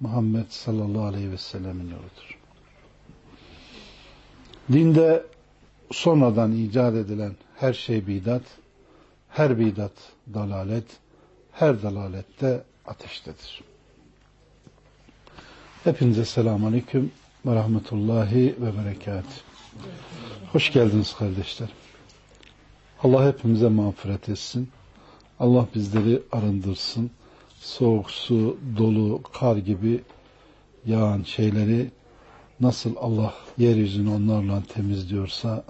Muhammed sallallahu aleyhi ve sellemin yoludur. Dinde sonradan icat edilen her şey bidat, her bidat dalalet, her dalalette ateştedir. Hepinize selamun aleyküm ve rahmetullahi ve berekat. Hoş geldiniz kardeşler. Allah hepimize mağfiret etsin. Allah bizleri arındırsın soğuk su, dolu, kar gibi yağan şeyleri nasıl Allah yeryüzünü onlarla temizliyorsa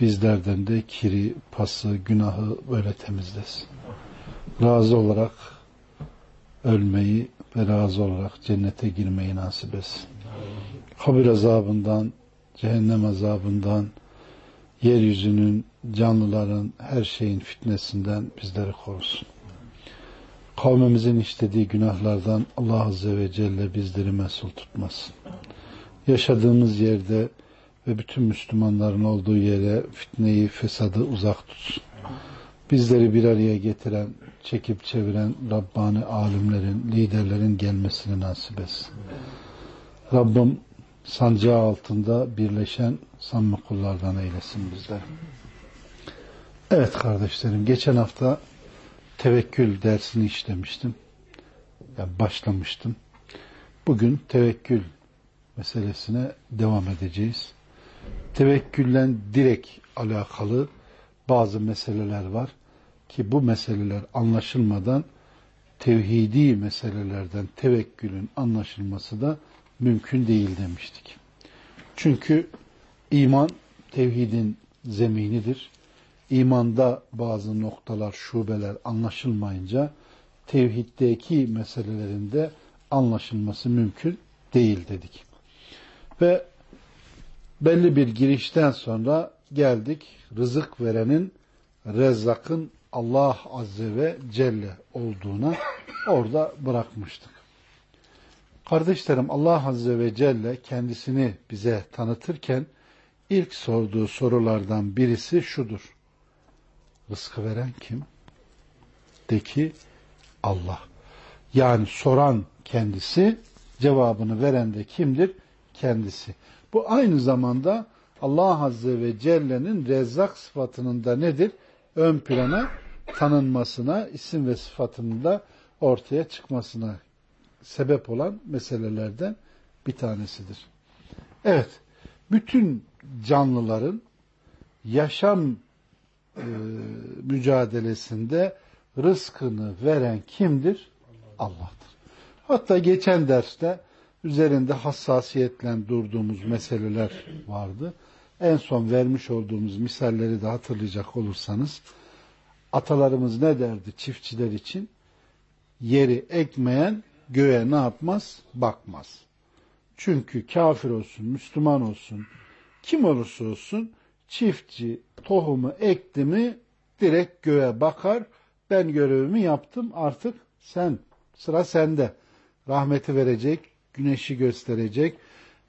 bizlerden de kiri, pası, günahı böyle temizlesin. Razı olarak ölmeyi ve razı olarak cennete girmeyi nasip etsin. Kabir azabından, cehennem azabından, yeryüzünün, canlıların, her şeyin fitnesinden bizleri korusun kavmimizin işlediği günahlardan Allah Azze ve Celle bizleri mesul tutmasın. Yaşadığımız yerde ve bütün Müslümanların olduğu yere fitneyi, fesadı uzak tutsun. Bizleri bir araya getiren, çekip çeviren Rabbani alimlerin, liderlerin gelmesini nasip etsin. Rabbim sancağı altında birleşen samimi kullardan eylesin bizler. Evet kardeşlerim, geçen hafta tevekkül dersini işlemiştim. Yani başlamıştım. Bugün tevekkül meselesine devam edeceğiz. Tevekkülle direkt alakalı bazı meseleler var ki bu meseleler anlaşılmadan tevhidi meselelerden tevekkülün anlaşılması da mümkün değil demiştik. Çünkü iman tevhidin zeminidir imanda bazı noktalar, şubeler anlaşılmayınca tevhiddeki meselelerinde anlaşılması mümkün değil dedik. Ve belli bir girişten sonra geldik rızık verenin Rezzak'ın Allah Azze ve Celle olduğuna orada bırakmıştık. Kardeşlerim Allah Azze ve Celle kendisini bize tanıtırken ilk sorduğu sorulardan birisi şudur. Rızkı veren kim? De ki Allah. Yani soran kendisi, cevabını veren de kimdir? Kendisi. Bu aynı zamanda Allah Azze ve Celle'nin rezzak sıfatının da nedir? Ön plana tanınmasına, isim ve sıfatının da ortaya çıkmasına sebep olan meselelerden bir tanesidir. Evet, bütün canlıların yaşam e, mücadelesinde rızkını veren kimdir? Allah'tır. Hatta geçen derste üzerinde hassasiyetle durduğumuz meseleler vardı. En son vermiş olduğumuz misalleri de hatırlayacak olursanız atalarımız ne derdi çiftçiler için? Yeri ekmeyen göğe ne yapmaz? Bakmaz. Çünkü kafir olsun, Müslüman olsun, kim olursa olsun çiftçi tohumu ekti mi direkt göğe bakar. Ben görevimi yaptım artık sen sıra sende. Rahmeti verecek, güneşi gösterecek.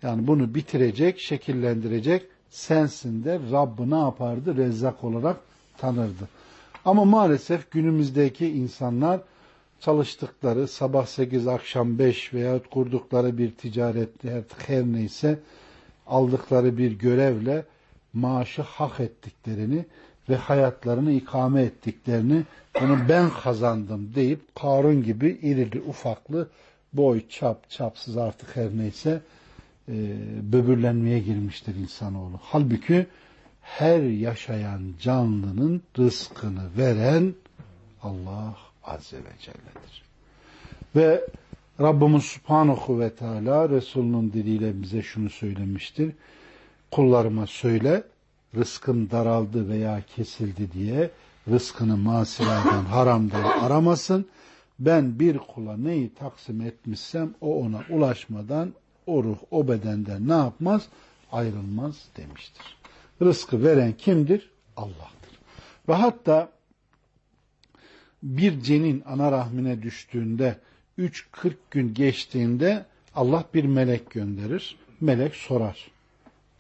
Yani bunu bitirecek, şekillendirecek sensin de Rabbı ne yapardı? Rezzak olarak tanırdı. Ama maalesef günümüzdeki insanlar çalıştıkları sabah 8 akşam 5 veya kurdukları bir ticarette her neyse aldıkları bir görevle maaşı hak ettiklerini ve hayatlarını ikame ettiklerini bunu ben kazandım deyip Karun gibi irili ufaklı boy çap çapsız artık her neyse e, böbürlenmeye girmiştir insanoğlu. Halbuki her yaşayan canlının rızkını veren Allah Azze ve Celle'dir. Ve Rabbimiz Subhanahu ve Teala Resulünün diliyle bize şunu söylemiştir kullarıma söyle rızkım daraldı veya kesildi diye rızkını masilerden, haramdan aramasın. ben bir kula neyi taksim etmişsem o ona ulaşmadan o ruh o bedenden ne yapmaz? Ayrılmaz demiştir. Rızkı veren kimdir? Allah'tır. Ve hatta bir cenin ana rahmine düştüğünde 3-40 gün geçtiğinde Allah bir melek gönderir. Melek sorar.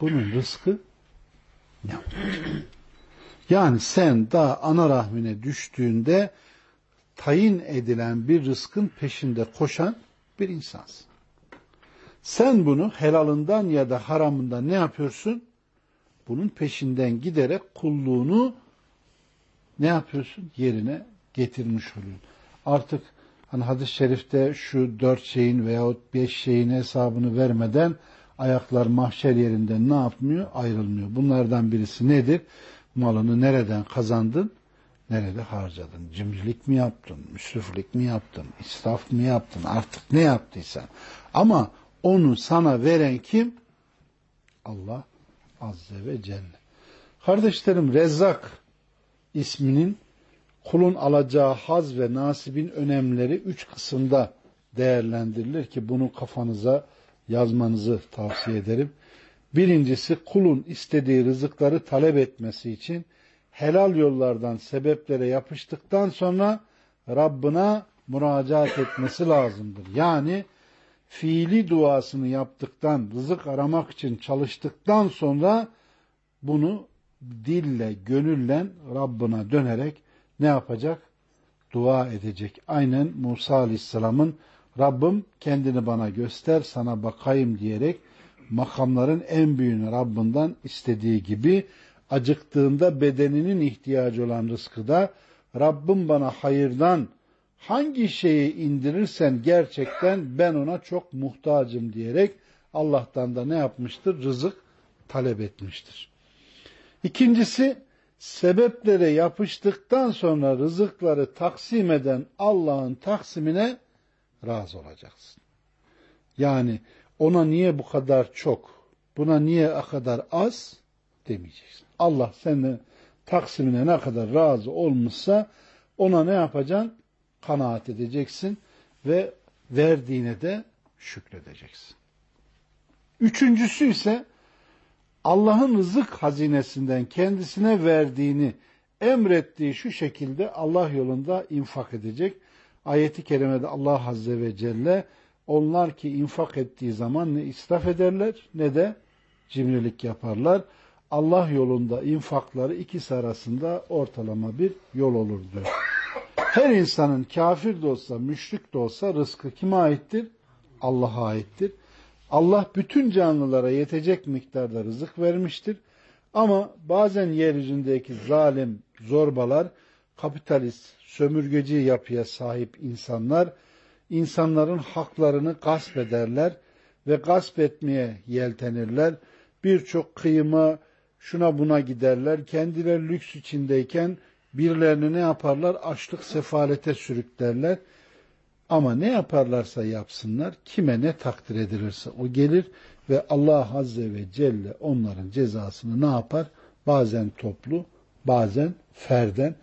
Bunun rızkı ne Yani sen daha ana rahmine düştüğünde tayin edilen bir rızkın peşinde koşan bir insansın. Sen bunu helalından ya da haramından ne yapıyorsun? Bunun peşinden giderek kulluğunu ne yapıyorsun? Yerine getirmiş oluyorsun. Artık hani hadis-i şerifte şu dört şeyin veyahut beş şeyin hesabını vermeden ayaklar mahşer yerinden ne yapmıyor? Ayrılmıyor. Bunlardan birisi nedir? Malını nereden kazandın? Nerede harcadın? Cimrilik mi yaptın? Müsriflik mi yaptın? İsraf mı yaptın? Artık ne yaptıysan. Ama onu sana veren kim? Allah Azze ve Celle. Kardeşlerim Rezzak isminin kulun alacağı haz ve nasibin önemleri üç kısımda değerlendirilir ki bunu kafanıza yazmanızı tavsiye ederim. Birincisi kulun istediği rızıkları talep etmesi için helal yollardan sebeplere yapıştıktan sonra Rabbına müracaat etmesi lazımdır. Yani fiili duasını yaptıktan, rızık aramak için çalıştıktan sonra bunu dille, gönülle Rabbına dönerek ne yapacak? Dua edecek. Aynen Musa Aleyhisselam'ın Rabbim kendini bana göster, sana bakayım diyerek makamların en büyüğünü Rabbinden istediği gibi acıktığında bedeninin ihtiyacı olan rızkı da Rabbim bana hayırdan hangi şeyi indirirsen gerçekten ben ona çok muhtacım diyerek Allah'tan da ne yapmıştır? Rızık talep etmiştir. İkincisi sebeplere yapıştıktan sonra rızıkları taksim eden Allah'ın taksimine razı olacaksın. Yani ona niye bu kadar çok, buna niye o kadar az demeyeceksin. Allah senin taksimine ne kadar razı olmuşsa ona ne yapacaksın? Kanaat edeceksin ve verdiğine de şükredeceksin. Üçüncüsü ise Allah'ın rızık hazinesinden kendisine verdiğini emrettiği şu şekilde Allah yolunda infak edecek. Ayeti kerimede Allah Azze ve Celle onlar ki infak ettiği zaman ne israf ederler ne de cimrilik yaparlar. Allah yolunda infakları ikisi arasında ortalama bir yol olur diyor. Her insanın kafir de olsa, müşrik de olsa rızkı kime aittir? Allah'a aittir. Allah bütün canlılara yetecek miktarda rızık vermiştir. Ama bazen yeryüzündeki zalim, zorbalar, kapitalist, sömürgeci yapıya sahip insanlar, insanların haklarını gasp ederler ve gasp etmeye yeltenirler. Birçok kıyıma, şuna buna giderler. Kendileri lüks içindeyken birilerini ne yaparlar? Açlık, sefalete sürüklerler. Ama ne yaparlarsa yapsınlar, kime ne takdir edilirse o gelir ve Allah Azze ve Celle onların cezasını ne yapar? Bazen toplu, bazen ferden,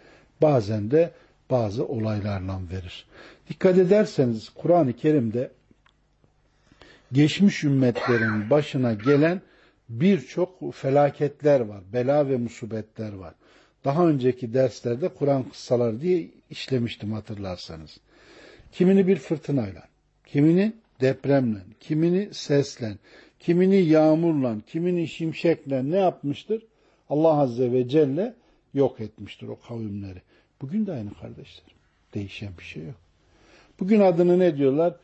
bazen de bazı olaylarla verir. Dikkat ederseniz Kur'an-ı Kerim'de geçmiş ümmetlerin başına gelen birçok felaketler var, bela ve musibetler var. Daha önceki derslerde Kur'an kıssaları diye işlemiştim hatırlarsanız. Kimini bir fırtınayla, kimini depremle, kimini sesle, kimini yağmurla, kimini şimşekle ne yapmıştır? Allah Azze ve Celle yok etmiştir o kavimleri. Bugün de aynı kardeşler. Değişen bir şey yok. Bugün adını ne diyorlar?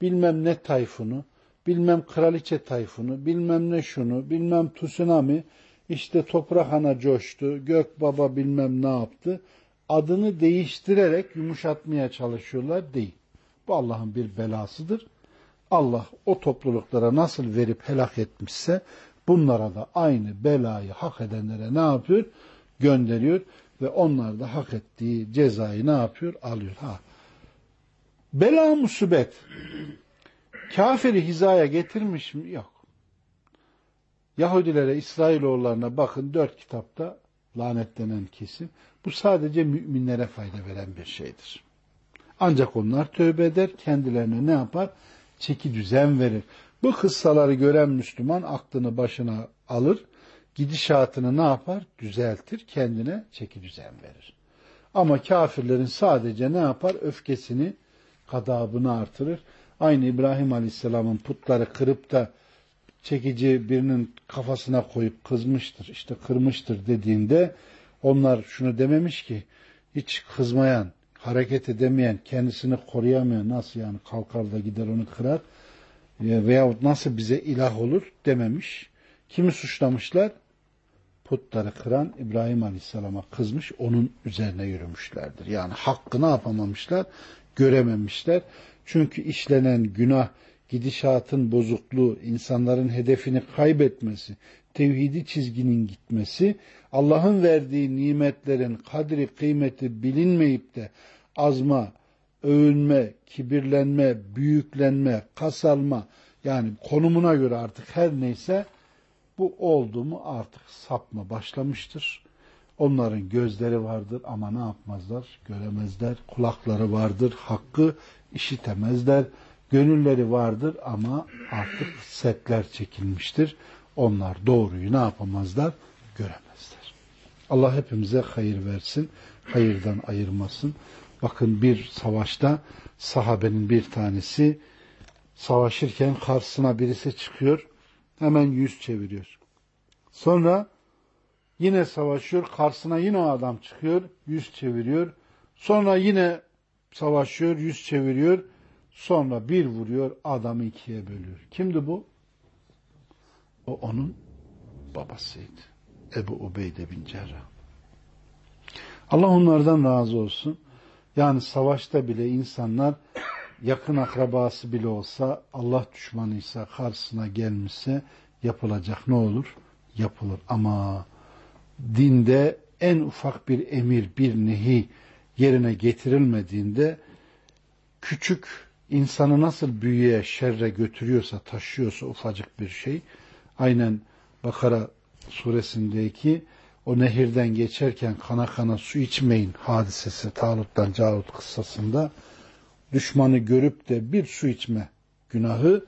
Bilmem ne tayfunu, bilmem kraliçe tayfunu, bilmem ne şunu, bilmem tsunami, işte toprak ana coştu, gök baba bilmem ne yaptı. Adını değiştirerek yumuşatmaya çalışıyorlar değil. Bu Allah'ın bir belasıdır. Allah o topluluklara nasıl verip helak etmişse bunlara da aynı belayı hak edenlere ne yapıyor? Gönderiyor ve onlar da hak ettiği cezayı ne yapıyor? Alıyor. Ha. Bela musibet kafiri hizaya getirmiş mi? Yok. Yahudilere, İsrailoğullarına bakın dört kitapta lanetlenen kesim. Bu sadece müminlere fayda veren bir şeydir. Ancak onlar tövbe eder, kendilerine ne yapar? Çeki düzen verir. Bu kıssaları gören Müslüman aklını başına alır, gidişatını ne yapar? Düzeltir, kendine çeki düzen verir. Ama kafirlerin sadece ne yapar? Öfkesini, kadabını artırır. Aynı İbrahim Aleyhisselam'ın putları kırıp da çekici birinin kafasına koyup kızmıştır, işte kırmıştır dediğinde onlar şunu dememiş ki hiç kızmayan, hareket edemeyen, kendisini koruyamayan nasıl yani kalkar da gider onu kırar veyahut nasıl bize ilah olur dememiş. Kimi suçlamışlar? Putları kıran İbrahim Aleyhisselam'a kızmış, onun üzerine yürümüşlerdir. Yani hakkı ne yapamamışlar? Görememişler. Çünkü işlenen günah, gidişatın bozukluğu, insanların hedefini kaybetmesi, tevhidi çizginin gitmesi, Allah'ın verdiği nimetlerin kadri kıymeti bilinmeyip de azma, övünme, kibirlenme, büyüklenme, kasalma yani konumuna göre artık her neyse bu oldu mu artık sapma başlamıştır. Onların gözleri vardır ama ne yapmazlar? Göremezler. Kulakları vardır, hakkı işitemezler. Gönülleri vardır ama artık setler çekilmiştir. Onlar doğruyu ne yapamazlar? Göremezler. Allah hepimize hayır versin, hayırdan ayırmasın. Bakın bir savaşta sahabenin bir tanesi savaşırken karşısına birisi çıkıyor, hemen yüz çeviriyor. Sonra yine savaşıyor, karşısına yine o adam çıkıyor, yüz çeviriyor. Sonra yine savaşıyor, yüz çeviriyor. Sonra bir vuruyor, adamı ikiye bölüyor. Kimdi bu? O onun babasıydı. Ebu Ubeyde bin Cerrah. Allah onlardan razı olsun. Yani savaşta bile insanlar yakın akrabası bile olsa Allah düşmanıysa karşısına gelmişse yapılacak ne olur? Yapılır. Ama dinde en ufak bir emir, bir nehi yerine getirilmediğinde küçük insanı nasıl büyüye, şerre götürüyorsa, taşıyorsa ufacık bir şey, aynen Bakara suresindeki o nehirden geçerken kana kana su içmeyin hadisesi Talut'tan Calut kıssasında düşmanı görüp de bir su içme günahı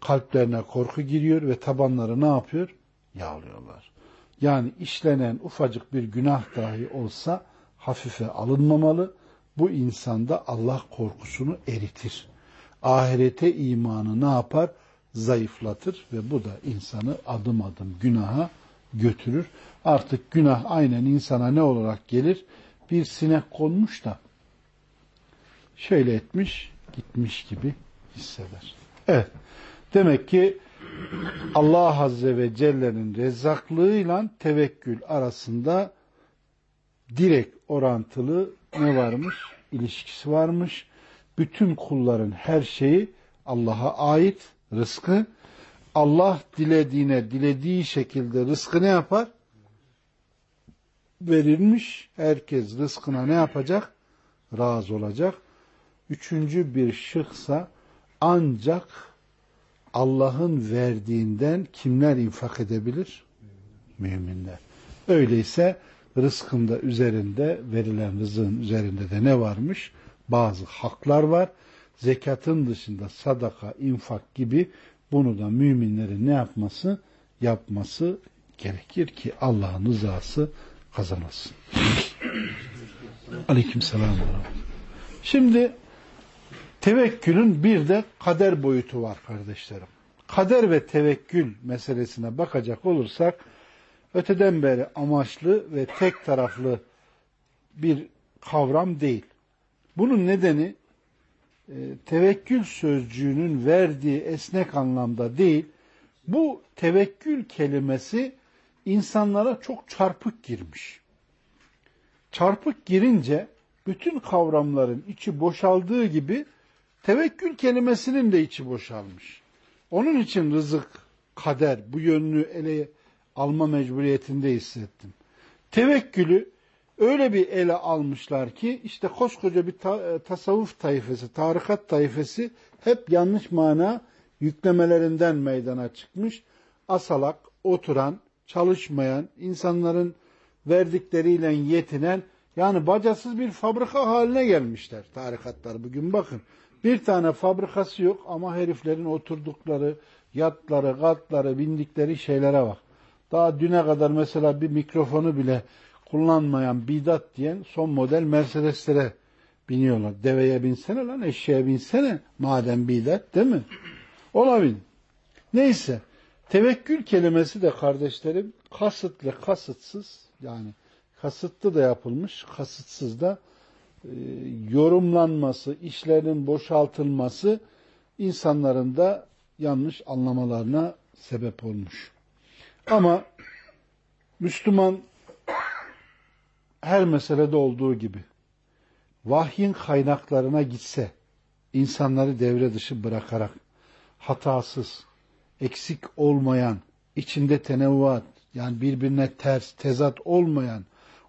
kalplerine korku giriyor ve tabanları ne yapıyor? Yağlıyorlar. Yani işlenen ufacık bir günah dahi olsa hafife alınmamalı. Bu insanda Allah korkusunu eritir. Ahirete imanı ne yapar? Zayıflatır ve bu da insanı adım adım günaha götürür. Artık günah aynen insana ne olarak gelir? Bir sinek konmuş da şöyle etmiş, gitmiş gibi hisseder. Evet. Demek ki Allah Azze ve Celle'nin rezzaklığıyla tevekkül arasında direkt orantılı ne varmış? İlişkisi varmış. Bütün kulların her şeyi Allah'a ait rızkı. Allah dilediğine dilediği şekilde rızkı ne yapar? Verilmiş. Herkes rızkına ne yapacak? Razı olacak. Üçüncü bir şıksa ancak Allah'ın verdiğinden kimler infak edebilir? Müminler. Öyleyse rızkında üzerinde verilen rızığın üzerinde de ne varmış? Bazı haklar var. Zekatın dışında sadaka, infak gibi bunu da müminlerin ne yapması? Yapması gerekir ki Allah'ın rızası kazanılsın. Aleyküm selam. Şimdi tevekkülün bir de kader boyutu var kardeşlerim. Kader ve tevekkül meselesine bakacak olursak öteden beri amaçlı ve tek taraflı bir kavram değil. Bunun nedeni e, tevekkül sözcüğünün verdiği esnek anlamda değil, bu tevekkül kelimesi insanlara çok çarpık girmiş. Çarpık girince bütün kavramların içi boşaldığı gibi tevekkül kelimesinin de içi boşalmış. Onun için rızık, kader bu yönünü ele alma mecburiyetinde hissettim. Tevekkülü öyle bir ele almışlar ki işte koskoca bir ta, e, tasavvuf tayfesi, tarikat tayfesi hep yanlış mana yüklemelerinden meydana çıkmış. Asalak, oturan, çalışmayan, insanların verdikleriyle yetinen Yani bacasız bir fabrika haline gelmişler tarikatlar. Bugün bakın bir tane fabrikası yok ama heriflerin oturdukları, yatları, katları, bindikleri şeylere bak. Daha düne kadar mesela bir mikrofonu bile kullanmayan bidat diyen son model Mercedes'lere biniyorlar. Deveye binsene lan eşeğe binsene madem bidat değil mi? Ona bin. Neyse tevekkül kelimesi de kardeşlerim kasıtlı kasıtsız yani kasıtlı da yapılmış kasıtsız da yorumlanması, işlerin boşaltılması insanların da yanlış anlamalarına sebep olmuş. Ama Müslüman her meselede olduğu gibi vahyin kaynaklarına gitse, insanları devre dışı bırakarak, hatasız, eksik olmayan, içinde tenevvat, yani birbirine ters, tezat olmayan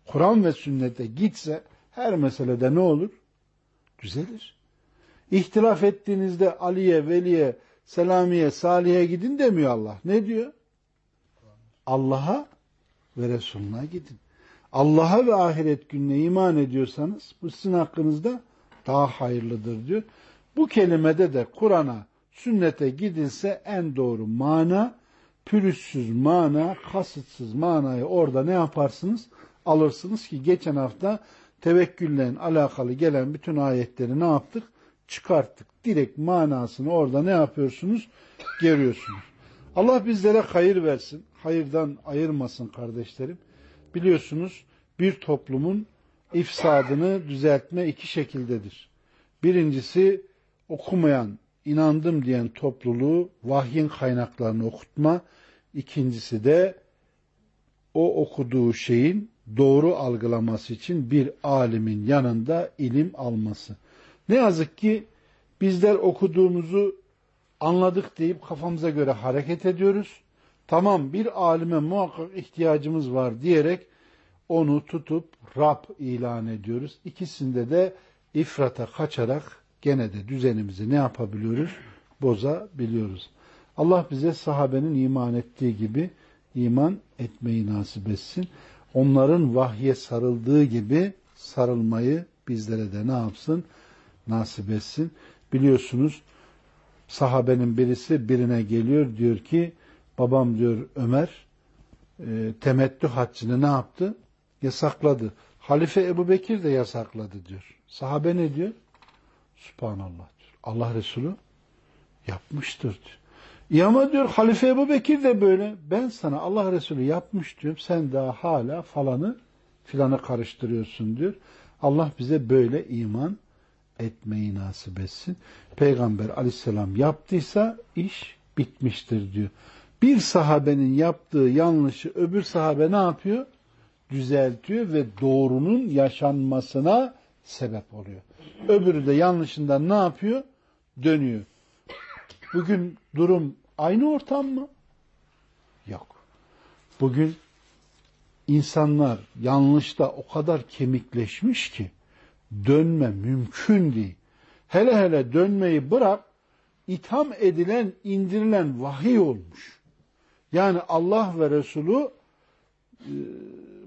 Kur'an ve sünnete gitse, her meselede ne olur? Düzelir. İhtilaf ettiğinizde Ali'ye, Veli'ye, Selami'ye, Salih'e gidin demiyor Allah. Ne diyor? Allah'a ve Resulüne gidin. Allah'a ve ahiret gününe iman ediyorsanız bu sizin hakkınızda daha hayırlıdır diyor. Bu kelimede de Kur'an'a, sünnete gidilse en doğru mana, pürüzsüz mana, kasıtsız manayı orada ne yaparsınız? Alırsınız ki geçen hafta tevekkülle alakalı gelen bütün ayetleri ne yaptık? Çıkarttık. Direkt manasını orada ne yapıyorsunuz? Görüyorsunuz. Allah bizlere hayır versin. Hayırdan ayırmasın kardeşlerim. Biliyorsunuz bir toplumun ifsadını düzeltme iki şekildedir. Birincisi okumayan, inandım diyen topluluğu vahyin kaynaklarını okutma. İkincisi de o okuduğu şeyin doğru algılaması için bir alimin yanında ilim alması. Ne yazık ki bizler okuduğumuzu anladık deyip kafamıza göre hareket ediyoruz. Tamam bir alime muhakkak ihtiyacımız var diyerek onu tutup Rab ilan ediyoruz. İkisinde de ifrata kaçarak gene de düzenimizi ne yapabiliyoruz? Bozabiliyoruz. Allah bize sahabenin iman ettiği gibi iman etmeyi nasip etsin. Onların vahye sarıldığı gibi sarılmayı bizlere de ne yapsın? Nasip etsin. Biliyorsunuz sahabenin birisi birine geliyor diyor ki babam diyor Ömer e, temettü haccını ne yaptı? Yasakladı. Halife Ebu Bekir de yasakladı diyor. Sahabe ne diyor? Subhanallah diyor. Allah Resulü yapmıştır diyor. İyi ama diyor Halife Ebu Bekir de böyle. Ben sana Allah Resulü yapmış diyorum. Sen daha hala falanı filanı karıştırıyorsun diyor. Allah bize böyle iman etmeyi nasip etsin. Peygamber aleyhisselam yaptıysa iş bitmiştir diyor. Bir sahabenin yaptığı yanlışı öbür sahabe ne yapıyor? Düzeltiyor ve doğrunun yaşanmasına sebep oluyor. Öbürü de yanlışından ne yapıyor? Dönüyor. Bugün durum aynı ortam mı? Yok. Bugün insanlar yanlışta o kadar kemikleşmiş ki dönme mümkün değil. Hele hele dönmeyi bırak, itham edilen, indirilen vahiy olmuş. Yani Allah ve Resulü e,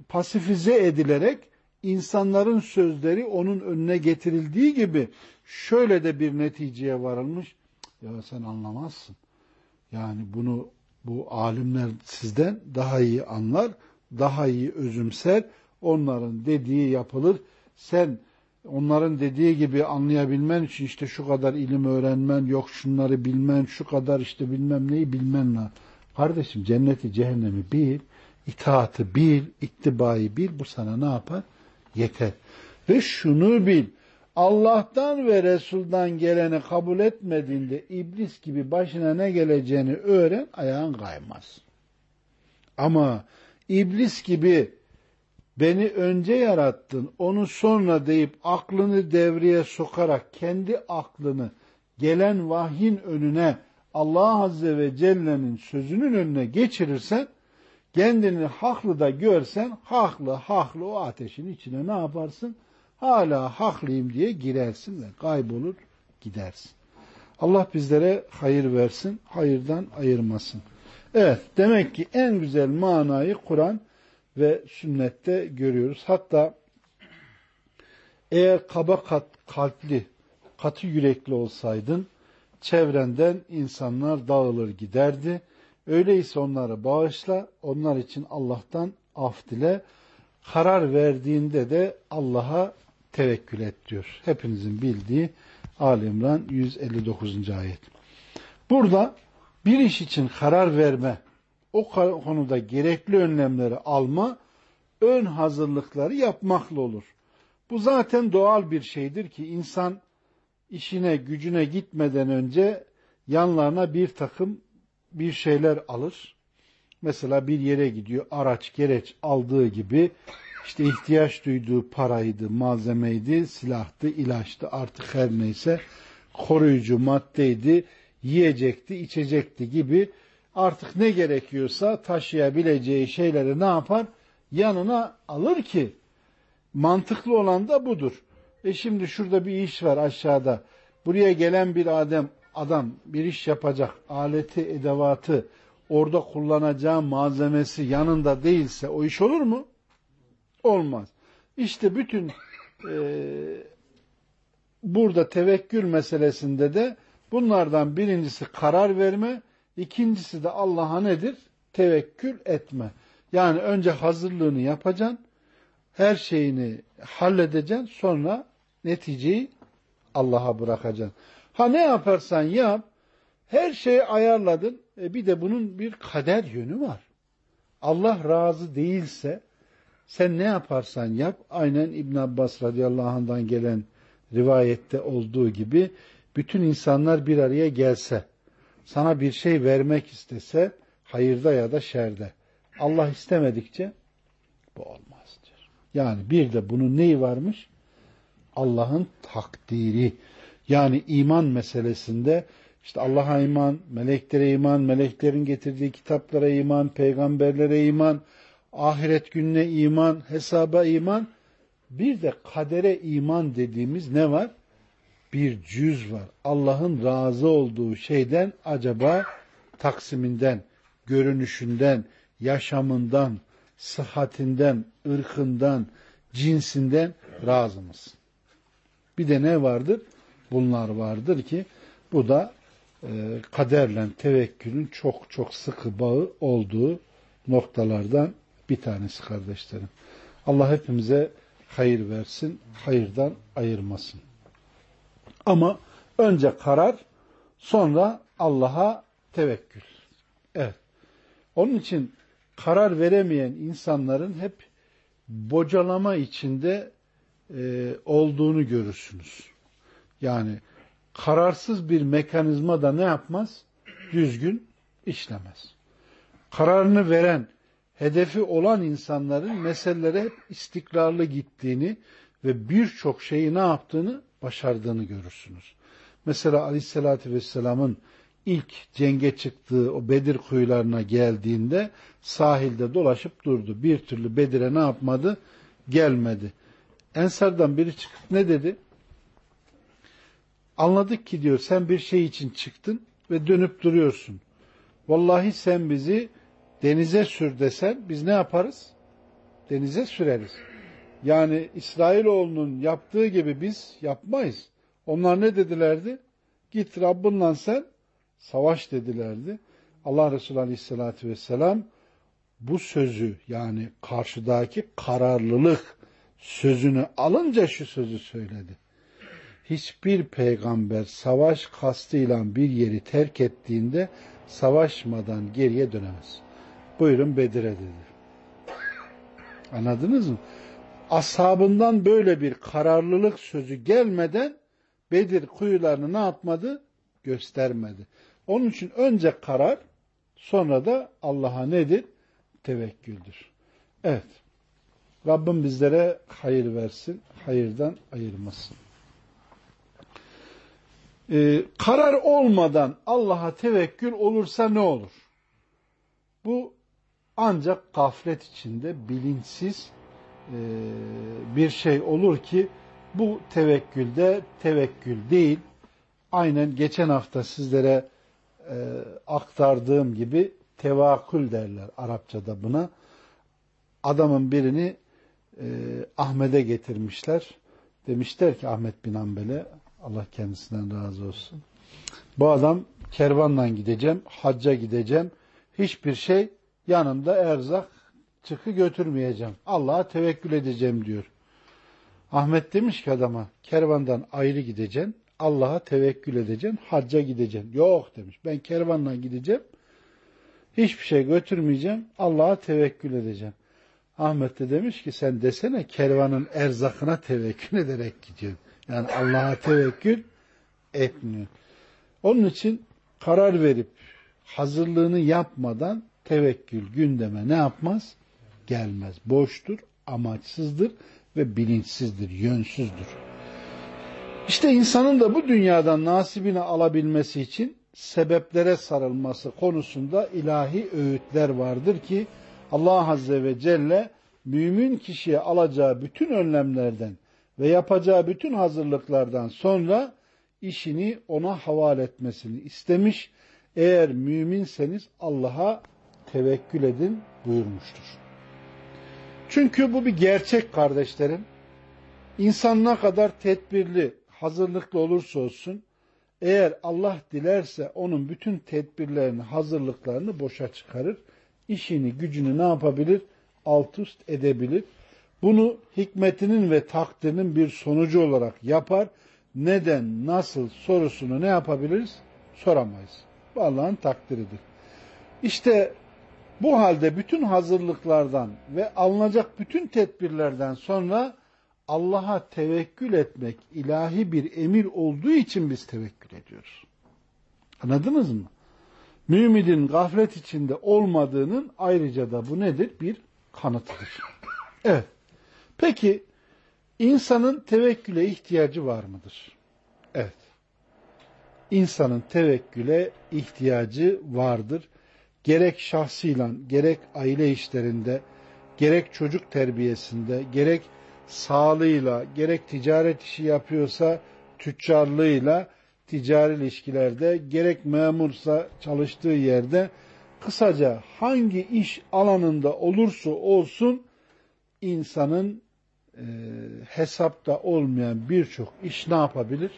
pasifize edilerek insanların sözleri onun önüne getirildiği gibi şöyle de bir neticeye varılmış. Ya sen anlamazsın. Yani bunu bu alimler sizden daha iyi anlar, daha iyi özümser. Onların dediği yapılır. Sen onların dediği gibi anlayabilmen için işte şu kadar ilim öğrenmen, yok şunları bilmen, şu kadar işte bilmem neyi bilmen lazım. Kardeşim cenneti cehennemi bil, itaatı bil, ittibayı bil. Bu sana ne yapar? Yeter. Ve şunu bil. Allah'tan ve Resul'dan geleni kabul etmediğinde iblis gibi başına ne geleceğini öğren, ayağın kaymaz. Ama iblis gibi beni önce yarattın, onu sonra deyip aklını devreye sokarak kendi aklını gelen vahyin önüne Allah Azze ve Celle'nin sözünün önüne geçirirsen, kendini haklı da görsen, haklı haklı o ateşin içine ne yaparsın? Hala haklıyım diye girersin ve kaybolur gidersin. Allah bizlere hayır versin, hayırdan ayırmasın. Evet, demek ki en güzel manayı Kur'an ve sünnette görüyoruz. Hatta Eğer kaba kat, kalpli, katı yürekli olsaydın, çevrenden insanlar dağılır giderdi. Öyleyse onları bağışla, onlar için Allah'tan af dile. Karar verdiğinde de Allah'a tevekkül et diyor. Hepinizin bildiği Ali İmran 159. ayet. Burada bir iş için karar verme, o konuda gerekli önlemleri alma, ön hazırlıkları yapmakla olur. Bu zaten doğal bir şeydir ki insan işine gücüne gitmeden önce yanlarına bir takım bir şeyler alır. Mesela bir yere gidiyor araç gereç aldığı gibi işte ihtiyaç duyduğu paraydı, malzemeydi, silahtı, ilaçtı artık her neyse koruyucu maddeydi, yiyecekti, içecekti gibi artık ne gerekiyorsa taşıyabileceği şeyleri ne yapar? Yanına alır ki mantıklı olan da budur. E şimdi şurada bir iş var aşağıda. Buraya gelen bir adam, adam bir iş yapacak. Aleti, edevatı, orada kullanacağı malzemesi yanında değilse o iş olur mu? Olmaz. İşte bütün e, burada tevekkül meselesinde de bunlardan birincisi karar verme, ikincisi de Allah'a nedir? Tevekkül etme. Yani önce hazırlığını yapacaksın, her şeyini halledeceksin, sonra neticeyi Allah'a bırakacaksın. Ha ne yaparsan yap, her şeyi ayarladın, e bir de bunun bir kader yönü var. Allah razı değilse, sen ne yaparsan yap, aynen İbn Abbas radıyallahu anh'dan gelen rivayette olduğu gibi, bütün insanlar bir araya gelse, sana bir şey vermek istese, hayırda ya da şerde, Allah istemedikçe, bu olmaz diyor. Yani bir de bunun neyi varmış? Allah'ın takdiri. Yani iman meselesinde işte Allah'a iman, meleklere iman, meleklerin getirdiği kitaplara iman, peygamberlere iman, ahiret gününe iman, hesaba iman, bir de kadere iman dediğimiz ne var? Bir cüz var. Allah'ın razı olduğu şeyden acaba taksiminden, görünüşünden, yaşamından, sıhhatinden, ırkından, cinsinden razı mısın? Bir de ne vardır? Bunlar vardır ki bu da e, kaderle tevekkülün çok çok sıkı bağı olduğu noktalardan bir tanesi kardeşlerim. Allah hepimize hayır versin, hayırdan ayırmasın. Ama önce karar, sonra Allah'a tevekkül. Evet. Onun için karar veremeyen insanların hep bocalama içinde e, olduğunu görürsünüz. Yani kararsız bir mekanizma da ne yapmaz? Düzgün işlemez. Kararını veren, hedefi olan insanların meselelere hep istikrarlı gittiğini ve birçok şeyi ne yaptığını başardığını görürsünüz. Mesela Aleyhisselatü Vesselam'ın ilk cenge çıktığı o Bedir kuyularına geldiğinde sahilde dolaşıp durdu. Bir türlü Bedir'e ne yapmadı? Gelmedi. Ensardan biri çıkıp ne dedi? Anladık ki diyor sen bir şey için çıktın ve dönüp duruyorsun. Vallahi sen bizi denize sür desen biz ne yaparız? Denize süreriz. Yani İsrailoğlunun yaptığı gibi biz yapmayız. Onlar ne dedilerdi? Git Rabbinle sen savaş dedilerdi. Allah Resulü Aleyhisselatü Vesselam bu sözü yani karşıdaki kararlılık sözünü alınca şu sözü söyledi. Hiçbir peygamber savaş kastıyla bir yeri terk ettiğinde savaşmadan geriye dönemez. Buyurun Bedir'e dedi. Anladınız mı? Ashabından böyle bir kararlılık sözü gelmeden Bedir kuyularını ne yapmadı? Göstermedi. Onun için önce karar, sonra da Allah'a nedir? Tevekküldür. Evet. Rabbim bizlere hayır versin, hayırdan ayırmasın. Ee, karar olmadan Allah'a tevekkül olursa ne olur? Bu ancak gaflet içinde bilinçsiz e, bir şey olur ki bu tevekkülde tevekkül değil. Aynen geçen hafta sizlere e, aktardığım gibi tevakül derler Arapçada buna. Adamın birini e, Ahmet'e getirmişler. Demişler ki Ahmet bin Ambel'e Allah kendisinden razı olsun. Bu adam kervanla gideceğim, hacca gideceğim. Hiçbir şey yanımda erzak çıkı götürmeyeceğim. Allah'a tevekkül edeceğim diyor. Ahmet demiş ki adama kervandan ayrı gideceksin. Allah'a tevekkül edeceksin. Hacca gideceksin. Yok demiş. Ben kervanla gideceğim. Hiçbir şey götürmeyeceğim. Allah'a tevekkül edeceğim. Ahmet de demiş ki sen desene kervanın erzakına tevekkül ederek gidiyorsun. Yani Allah'a tevekkül etmiyor. Onun için karar verip hazırlığını yapmadan tevekkül gündeme ne yapmaz? Gelmez. Boştur, amaçsızdır ve bilinçsizdir, yönsüzdür. İşte insanın da bu dünyadan nasibini alabilmesi için sebeplere sarılması konusunda ilahi öğütler vardır ki Allah Azze ve Celle mümin kişiye alacağı bütün önlemlerden ve yapacağı bütün hazırlıklardan sonra işini ona havale etmesini istemiş. Eğer müminseniz Allah'a tevekkül edin buyurmuştur. Çünkü bu bir gerçek kardeşlerim. İnsan ne kadar tedbirli, hazırlıklı olursa olsun, eğer Allah dilerse onun bütün tedbirlerini, hazırlıklarını boşa çıkarır. İşini, gücünü ne yapabilir? Alt üst edebilir. Bunu hikmetinin ve takdirinin bir sonucu olarak yapar. Neden, nasıl sorusunu ne yapabiliriz? Soramayız. Bu Allah'ın takdiridir. İşte bu halde bütün hazırlıklardan ve alınacak bütün tedbirlerden sonra Allah'a tevekkül etmek ilahi bir emir olduğu için biz tevekkül ediyoruz. Anladınız mı? Müminin gaflet içinde olmadığının ayrıca da bu nedir? Bir kanıtıdır. Evet. Peki insanın tevekküle ihtiyacı var mıdır? Evet. İnsanın tevekküle ihtiyacı vardır. Gerek şahsıyla, gerek aile işlerinde, gerek çocuk terbiyesinde, gerek sağlığıyla, gerek ticaret işi yapıyorsa tüccarlığıyla, ticari ilişkilerde, gerek memursa çalıştığı yerde, kısaca hangi iş alanında olursa olsun insanın e, hesapta olmayan birçok iş ne yapabilir?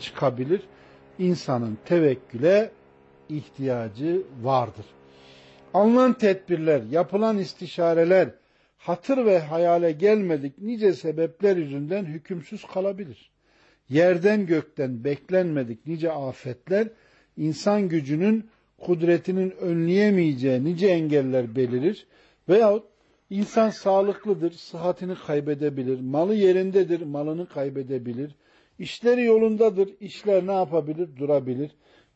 Çıkabilir. İnsanın tevekküle ihtiyacı vardır. Alınan tedbirler, yapılan istişareler, hatır ve hayale gelmedik nice sebepler yüzünden hükümsüz kalabilir. Yerden gökten beklenmedik nice afetler, insan gücünün kudretinin önleyemeyeceği nice engeller belirir veyahut insan sağlıklıdır, sıhhatini kaybedebilir, malı yerindedir, malını kaybedebilir, işleri yolundadır, işler ne yapabilir? Durabilir.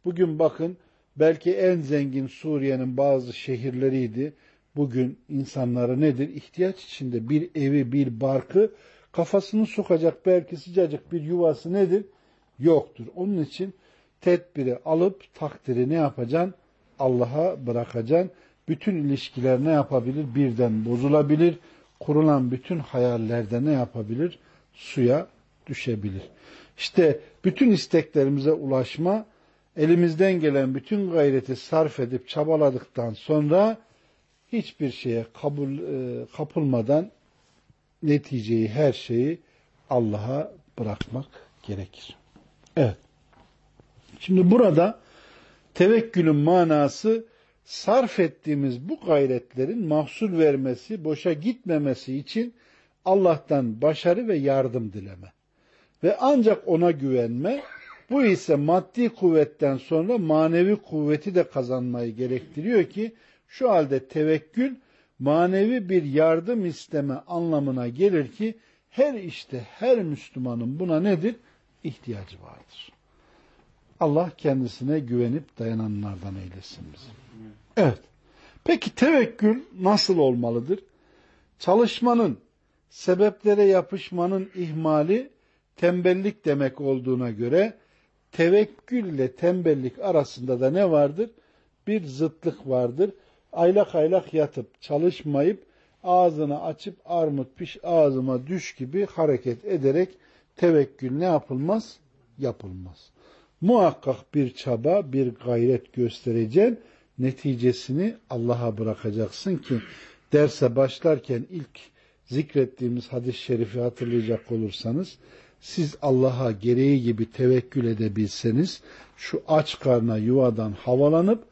Bugün bakın belki en zengin Suriye'nin bazı şehirleriydi bugün insanları nedir? İhtiyaç içinde bir evi, bir barkı, kafasını sokacak belki sıcacık bir yuvası nedir? Yoktur. Onun için tedbiri alıp takdiri ne yapacaksın? Allah'a bırakacaksın. Bütün ilişkiler ne yapabilir? Birden bozulabilir. Kurulan bütün hayallerde ne yapabilir? Suya düşebilir. İşte bütün isteklerimize ulaşma, elimizden gelen bütün gayreti sarf edip çabaladıktan sonra hiçbir şeye kabul e, kapılmadan neticeyi her şeyi Allah'a bırakmak gerekir. Evet. Şimdi burada tevekkülün manası sarf ettiğimiz bu gayretlerin mahsul vermesi, boşa gitmemesi için Allah'tan başarı ve yardım dileme. Ve ancak ona güvenme, bu ise maddi kuvvetten sonra manevi kuvveti de kazanmayı gerektiriyor ki şu halde tevekkül manevi bir yardım isteme anlamına gelir ki her işte her Müslümanın buna nedir? İhtiyacı vardır. Allah kendisine güvenip dayananlardan eylesin bizi. Evet. Peki tevekkül nasıl olmalıdır? Çalışmanın, sebeplere yapışmanın ihmali tembellik demek olduğuna göre tevekkül ile tembellik arasında da ne vardır? Bir zıtlık vardır aylak aylak yatıp çalışmayıp ağzını açıp armut piş ağzıma düş gibi hareket ederek tevekkül ne yapılmaz? Yapılmaz. Muhakkak bir çaba, bir gayret göstereceksin. Neticesini Allah'a bırakacaksın ki derse başlarken ilk zikrettiğimiz hadis-i şerifi hatırlayacak olursanız siz Allah'a gereği gibi tevekkül edebilseniz şu aç karna yuvadan havalanıp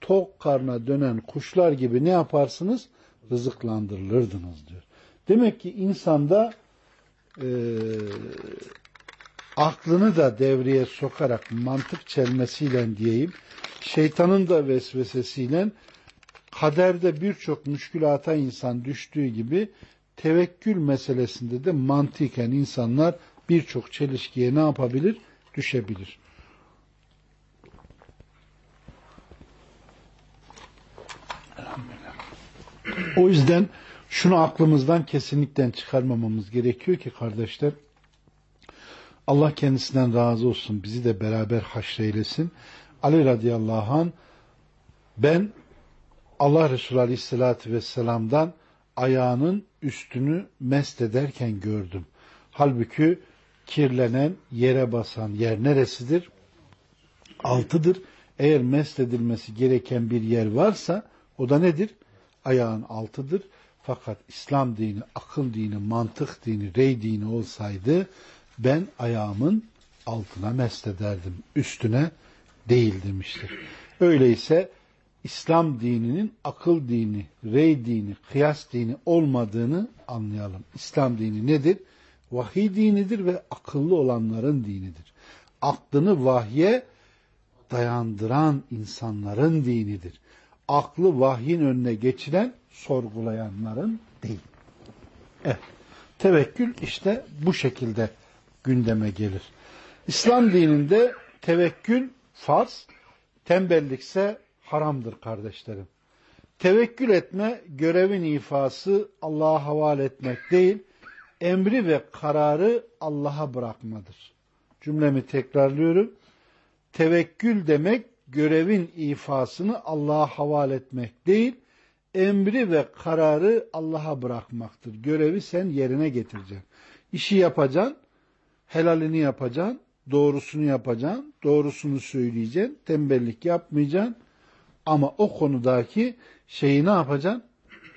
tok karna dönen kuşlar gibi ne yaparsınız? Rızıklandırılırdınız diyor. Demek ki insanda e, aklını da devreye sokarak mantık çelmesiyle diyeyim, şeytanın da vesvesesiyle kaderde birçok müşkülata insan düştüğü gibi tevekkül meselesinde de mantıken insanlar birçok çelişkiye ne yapabilir? Düşebilir. O yüzden şunu aklımızdan kesinlikle çıkarmamamız gerekiyor ki kardeşler Allah kendisinden razı olsun. Bizi de beraber haşreylesin. Ali radıyallahu an ben Allah Resulü aleyhissalatü vesselam'dan ayağının üstünü mest ederken gördüm. Halbuki kirlenen, yere basan yer neresidir? Altıdır. Eğer mest edilmesi gereken bir yer varsa o da nedir? Ayağın altıdır. Fakat İslam dini, akıl dini, mantık dini, rey dini olsaydı ben ayağımın altına mest ederdim. Üstüne değil demiştir. Öyleyse İslam dininin akıl dini, rey dini, kıyas dini olmadığını anlayalım. İslam dini nedir? Vahiy dinidir ve akıllı olanların dinidir. Aklını vahye dayandıran insanların dinidir. Aklı vahyin önüne geçiren sorgulayanların değil. Evet. Tevekkül işte bu şekilde gündeme gelir. İslam dininde tevekkül farz, tembellikse haramdır kardeşlerim. Tevekkül etme, görevin ifası Allah'a havale etmek değil, emri ve kararı Allah'a bırakmadır. Cümlemi tekrarlıyorum. Tevekkül demek görevin ifasını Allah'a havale etmek değil, emri ve kararı Allah'a bırakmaktır. Görevi sen yerine getireceksin. İşi yapacaksın, helalini yapacaksın, doğrusunu yapacaksın, doğrusunu söyleyeceksin, tembellik yapmayacaksın. Ama o konudaki şeyi ne yapacaksın?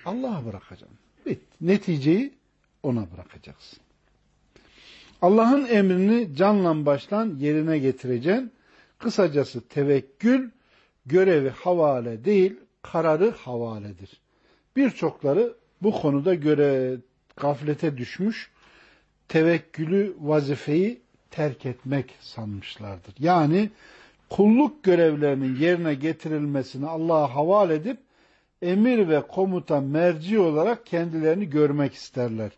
Allah'a bırakacaksın. Bit. Neticeyi ona bırakacaksın. Allah'ın emrini canla başlan yerine getireceksin. Kısacası tevekkül görevi havale değil, kararı havaledir. Birçokları bu konuda göre gaflete düşmüş, tevekkülü, vazifeyi terk etmek sanmışlardır. Yani kulluk görevlerinin yerine getirilmesini Allah'a havale edip emir ve komuta merci olarak kendilerini görmek isterler.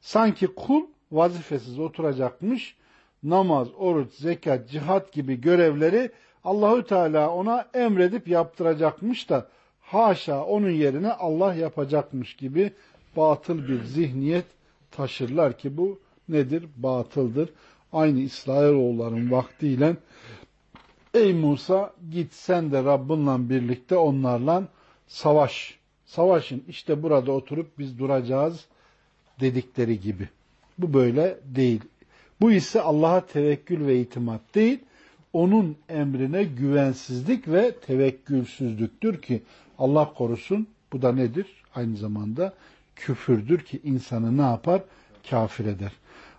Sanki kul vazifesiz oturacakmış, namaz, oruç, zekat, cihat gibi görevleri Allahü Teala ona emredip yaptıracakmış da haşa onun yerine Allah yapacakmış gibi batıl bir zihniyet taşırlar ki bu nedir? Batıldır. Aynı İsrailoğulların vaktiyle ey Musa git sen de Rabbinle birlikte onlarla savaş. Savaşın işte burada oturup biz duracağız dedikleri gibi. Bu böyle değil. Bu ise Allah'a tevekkül ve itimat değil, onun emrine güvensizlik ve tevekkülsüzlüktür ki Allah korusun bu da nedir? Aynı zamanda küfürdür ki insanı ne yapar? Kafir eder.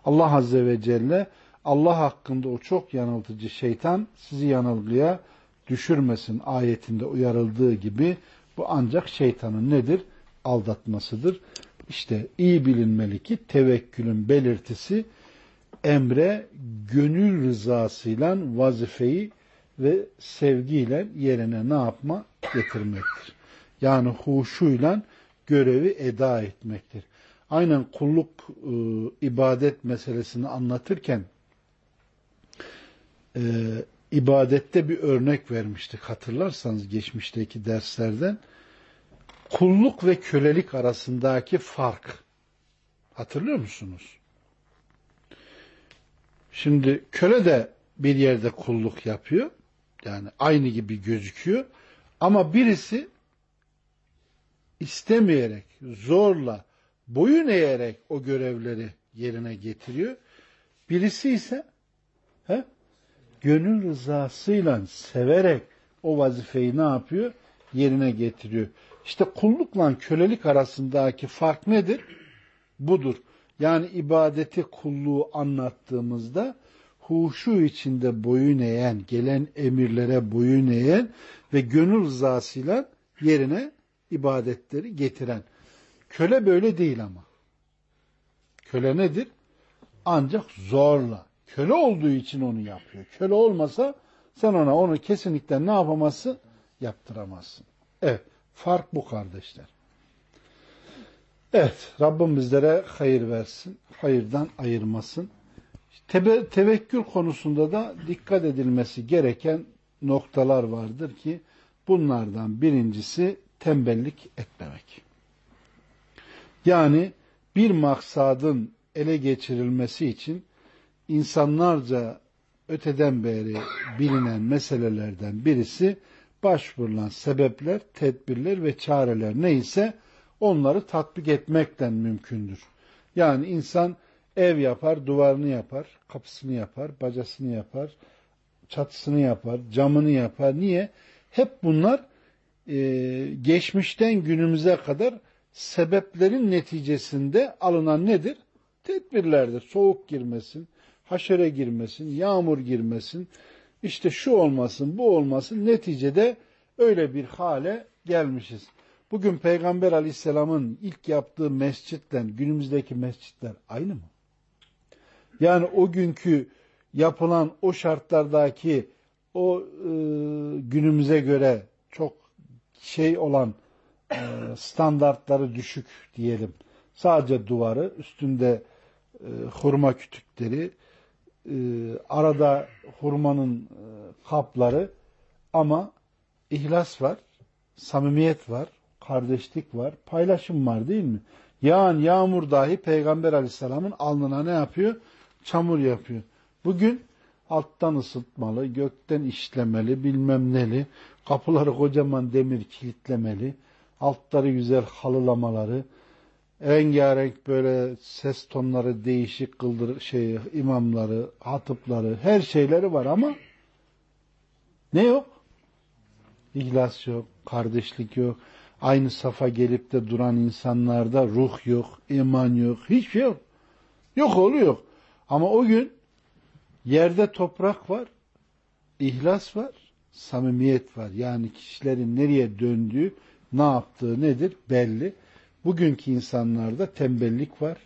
Allah Azze ve Celle Allah hakkında o çok yanıltıcı şeytan sizi yanılgıya düşürmesin ayetinde uyarıldığı gibi bu ancak şeytanın nedir? Aldatmasıdır. İşte iyi bilinmeli ki tevekkülün belirtisi emre gönül rızasıyla vazifeyi ve sevgiyle yerine ne yapma? Getirmektir. Yani huşuyla görevi eda etmektir. Aynen kulluk e, ibadet meselesini anlatırken e, ibadette bir örnek vermiştik hatırlarsanız geçmişteki derslerden. Kulluk ve kölelik arasındaki fark. Hatırlıyor musunuz? Şimdi köle de bir yerde kulluk yapıyor. Yani aynı gibi gözüküyor. Ama birisi istemeyerek, zorla, boyun eğerek o görevleri yerine getiriyor. Birisi ise he, gönül rızasıyla severek o vazifeyi ne yapıyor? Yerine getiriyor. İşte kullukla kölelik arasındaki fark nedir? Budur. Yani ibadeti, kulluğu anlattığımızda huşu içinde boyun eğen, gelen emirlere boyun eğen ve gönül rızasıyla yerine ibadetleri getiren. Köle böyle değil ama. Köle nedir? Ancak zorla. Köle olduğu için onu yapıyor. Köle olmasa sen ona onu kesinlikle ne yapamazsın? Yaptıramazsın. Evet. Fark bu kardeşler. Evet. Rabbim bizlere hayır versin. Hayırdan ayırmasın. Tebe, tevekkül konusunda da dikkat edilmesi gereken noktalar vardır ki bunlardan birincisi tembellik etmemek. Yani bir maksadın ele geçirilmesi için insanlarca öteden beri bilinen meselelerden birisi başvurulan sebepler, tedbirler ve çareler neyse onları tatbik etmekten mümkündür. Yani insan ev yapar, duvarını yapar, kapısını yapar, bacasını yapar, çatısını yapar, camını yapar. Niye? Hep bunlar e, geçmişten günümüze kadar sebeplerin neticesinde alınan nedir? Tedbirlerdir. Soğuk girmesin, haşere girmesin, yağmur girmesin, işte şu olmasın, bu olmasın. Neticede öyle bir hale gelmişiz. Bugün Peygamber aleyhisselamın ilk yaptığı mescitle günümüzdeki mescitler aynı mı? Yani o günkü yapılan o şartlardaki o e, günümüze göre çok şey olan e, standartları düşük diyelim. Sadece duvarı, üstünde e, hurma kütükleri, e, arada hurmanın e, kapları ama ihlas var, samimiyet var, kardeşlik var, paylaşım var değil mi? Yağan yağmur dahi Peygamber aleyhisselamın alnına ne yapıyor? Çamur yapıyor. Bugün alttan ısıtmalı, gökten işlemeli, bilmem neli, kapıları kocaman demir kilitlemeli, altları güzel halılamaları, rengarenk böyle ses tonları değişik kıldır şey imamları, hatıpları, her şeyleri var ama ne yok? İhlas yok, kardeşlik yok. Aynı safa gelip de duran insanlarda ruh yok, iman yok, hiçbir şey yok. Yok oluyor. Ama o gün yerde toprak var, ihlas var, samimiyet var. Yani kişilerin nereye döndüğü, ne yaptığı nedir belli. Bugünkü insanlarda tembellik var,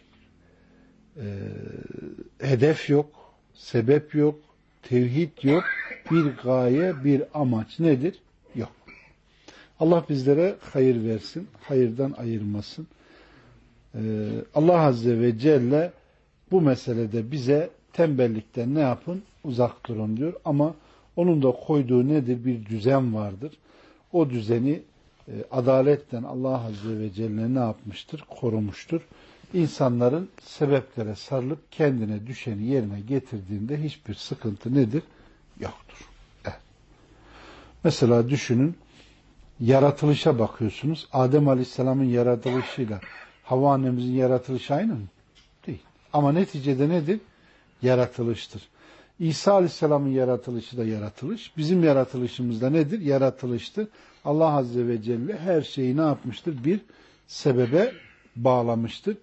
e, hedef yok, sebep yok, tevhid yok, bir gaye, bir amaç nedir? Yok. Allah bizlere hayır versin, hayırdan ayırmasın. Ee, Allah Azze ve Celle bu meselede bize tembellikten ne yapın? Uzak durun diyor. Ama onun da koyduğu nedir? Bir düzen vardır. O düzeni e, adaletten Allah Azze ve Celle ne yapmıştır? Korumuştur. İnsanların sebeplere sarılıp kendine düşeni yerine getirdiğinde hiçbir sıkıntı nedir? Yoktur. Mesela düşünün yaratılışa bakıyorsunuz. Adem Aleyhisselam'ın yaratılışıyla Havva annemizin yaratılışı aynı mı? Değil. Ama neticede nedir? Yaratılıştır. İsa Aleyhisselam'ın yaratılışı da yaratılış. Bizim yaratılışımız da nedir? Yaratılıştır. Allah Azze ve Celle her şeyi ne yapmıştır? Bir sebebe bağlamıştır.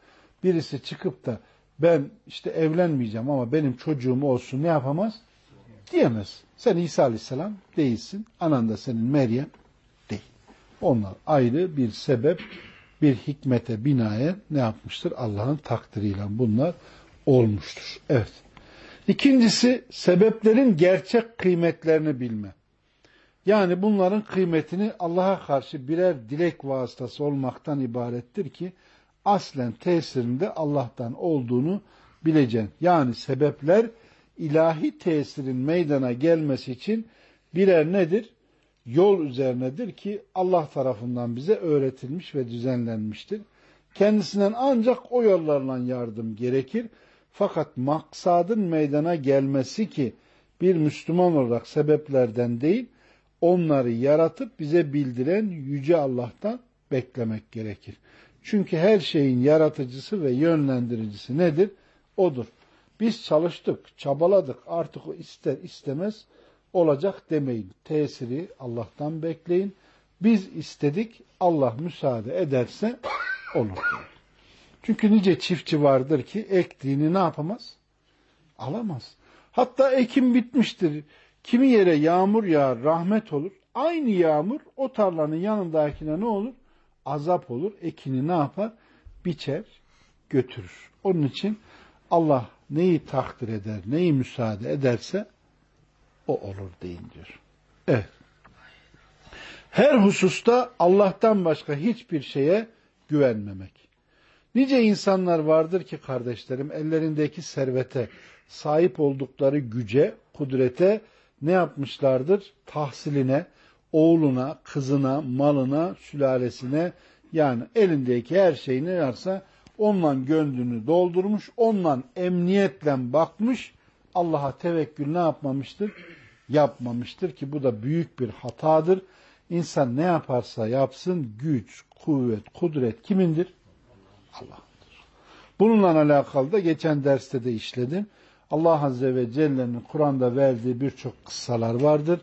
Birisi çıkıp da ben işte evlenmeyeceğim ama benim çocuğum olsun ne yapamaz? Diyemez. Sen İsa Aleyhisselam değilsin. Anan da senin Meryem değil. Onlar ayrı bir sebep, bir hikmete binaen ne yapmıştır? Allah'ın takdiriyle bunlar olmuştur. Evet. İkincisi sebeplerin gerçek kıymetlerini bilme. Yani bunların kıymetini Allah'a karşı birer dilek vasıtası olmaktan ibarettir ki aslen tesirinde Allah'tan olduğunu bileceksin. Yani sebepler ilahi tesirin meydana gelmesi için birer nedir? Yol üzerinedir ki Allah tarafından bize öğretilmiş ve düzenlenmiştir. Kendisinden ancak o yollarla yardım gerekir. Fakat maksadın meydana gelmesi ki bir Müslüman olarak sebeplerden değil, onları yaratıp bize bildiren Yüce Allah'tan beklemek gerekir. Çünkü her şeyin yaratıcısı ve yönlendiricisi nedir? Odur. Biz çalıştık, çabaladık, artık o ister istemez olacak demeyin. Tesiri Allah'tan bekleyin. Biz istedik, Allah müsaade ederse olur. Çünkü nice çiftçi vardır ki ektiğini ne yapamaz? Alamaz. Hatta ekim bitmiştir. Kimi yere yağmur yağar, rahmet olur. Aynı yağmur o tarlanın yanındakine ne olur? Azap olur. Ekini ne yapar? Biçer, götürür. Onun için Allah neyi takdir eder, neyi müsaade ederse o olur deyin diyor. Evet. Her hususta Allah'tan başka hiçbir şeye güvenmemek. Nice insanlar vardır ki kardeşlerim ellerindeki servete, sahip oldukları güce, kudrete ne yapmışlardır? Tahsiline, oğluna, kızına, malına, sülalesine yani elindeki her şeyi ne varsa onunla gönlünü doldurmuş, onunla emniyetle bakmış, Allah'a tevekkül ne yapmamıştır? Yapmamıştır ki bu da büyük bir hatadır. İnsan ne yaparsa yapsın güç, kuvvet, kudret kimindir? Allah'tır. Bununla alakalı da geçen derste de işledim. Allah Azze ve Celle'nin Kur'an'da verdiği birçok kıssalar vardır.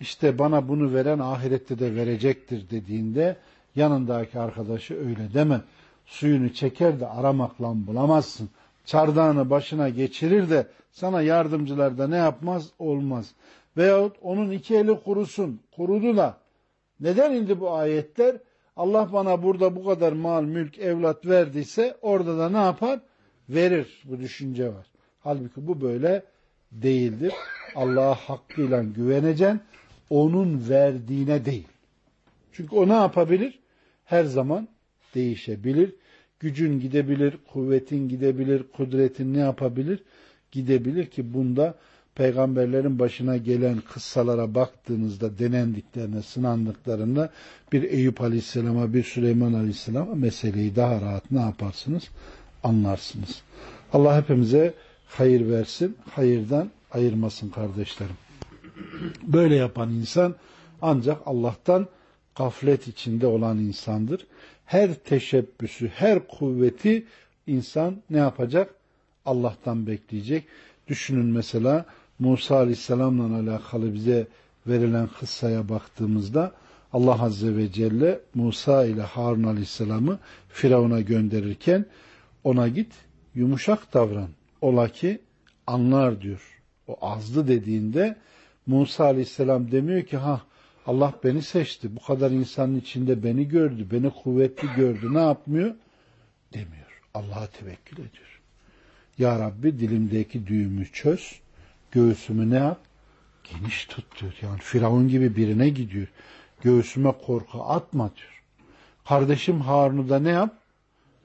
İşte bana bunu veren ahirette de verecektir dediğinde yanındaki arkadaşı öyle deme. Suyunu çeker de aramakla bulamazsın. Çardağını başına geçirir de sana yardımcılar da ne yapmaz? Olmaz. Veyahut onun iki eli kurusun. Kurudu da. Neden indi bu ayetler? Allah bana burada bu kadar mal, mülk, evlat verdiyse orada da ne yapar? Verir. Bu düşünce var. Halbuki bu böyle değildir. Allah'a hakkıyla güveneceksin. Onun verdiğine değil. Çünkü o ne yapabilir? Her zaman değişebilir. Gücün gidebilir, kuvvetin gidebilir, kudretin ne yapabilir? Gidebilir ki bunda peygamberlerin başına gelen kıssalara baktığınızda denendiklerine, sınandıklarında bir Eyüp Aleyhisselam'a, bir Süleyman Aleyhisselam'a meseleyi daha rahat ne yaparsınız? Anlarsınız. Allah hepimize hayır versin, hayırdan ayırmasın kardeşlerim. Böyle yapan insan ancak Allah'tan gaflet içinde olan insandır. Her teşebbüsü, her kuvveti insan ne yapacak? Allah'tan bekleyecek. Düşünün mesela Musa Aleyhisselam'la alakalı bize verilen kıssaya baktığımızda Allah Azze ve Celle Musa ile Harun Aleyhisselam'ı Firavun'a gönderirken ona git yumuşak davran. Ola ki anlar diyor. O azdı dediğinde Musa Aleyhisselam demiyor ki ha Allah beni seçti. Bu kadar insanın içinde beni gördü. Beni kuvvetli gördü. Ne yapmıyor? Demiyor. Allah'a tevekkül ediyor. Ya Rabbi dilimdeki düğümü çöz. Göğsümü ne yap? Geniş tut diyor. Yani Firavun gibi birine gidiyor. Göğsüme korku atma diyor. Kardeşim Harun'u da ne yap?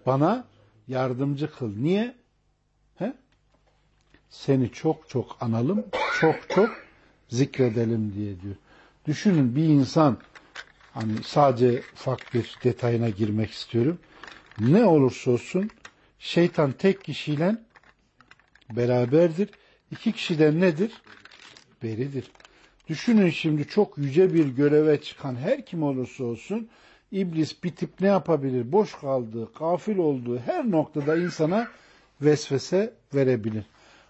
Bana yardımcı kıl. Niye? Seni çok çok analım, çok çok zikredelim diye diyor. Düşünün bir insan hani sadece ufak bir detayına girmek istiyorum. Ne olursa olsun şeytan tek kişiyle beraberdir. İki kişiden nedir? Beridir. Düşünün şimdi çok yüce bir göreve çıkan her kim olursa olsun iblis bitip ne yapabilir? Boş kaldığı, kafil olduğu her noktada insana vesvese verebilir.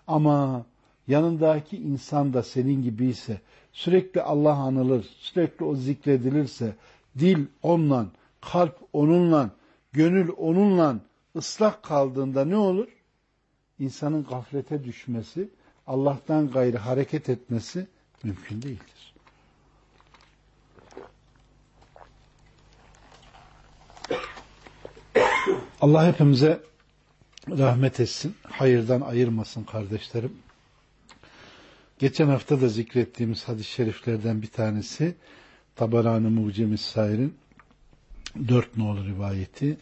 Ama yanındaki insan da senin gibi ise sürekli Allah anılır, sürekli o zikredilirse, dil onunla, kalp onunla, gönül onunla ıslak kaldığında ne olur? İnsanın gaflete düşmesi, Allah'tan gayrı hareket etmesi mümkün değildir. Allah hepimize rahmet etsin, hayırdan ayırmasın kardeşlerim. Geçen hafta da zikrettiğimiz hadis-i şeriflerden bir tanesi Tabarani Mucemi Sair'in dört nolu rivayeti.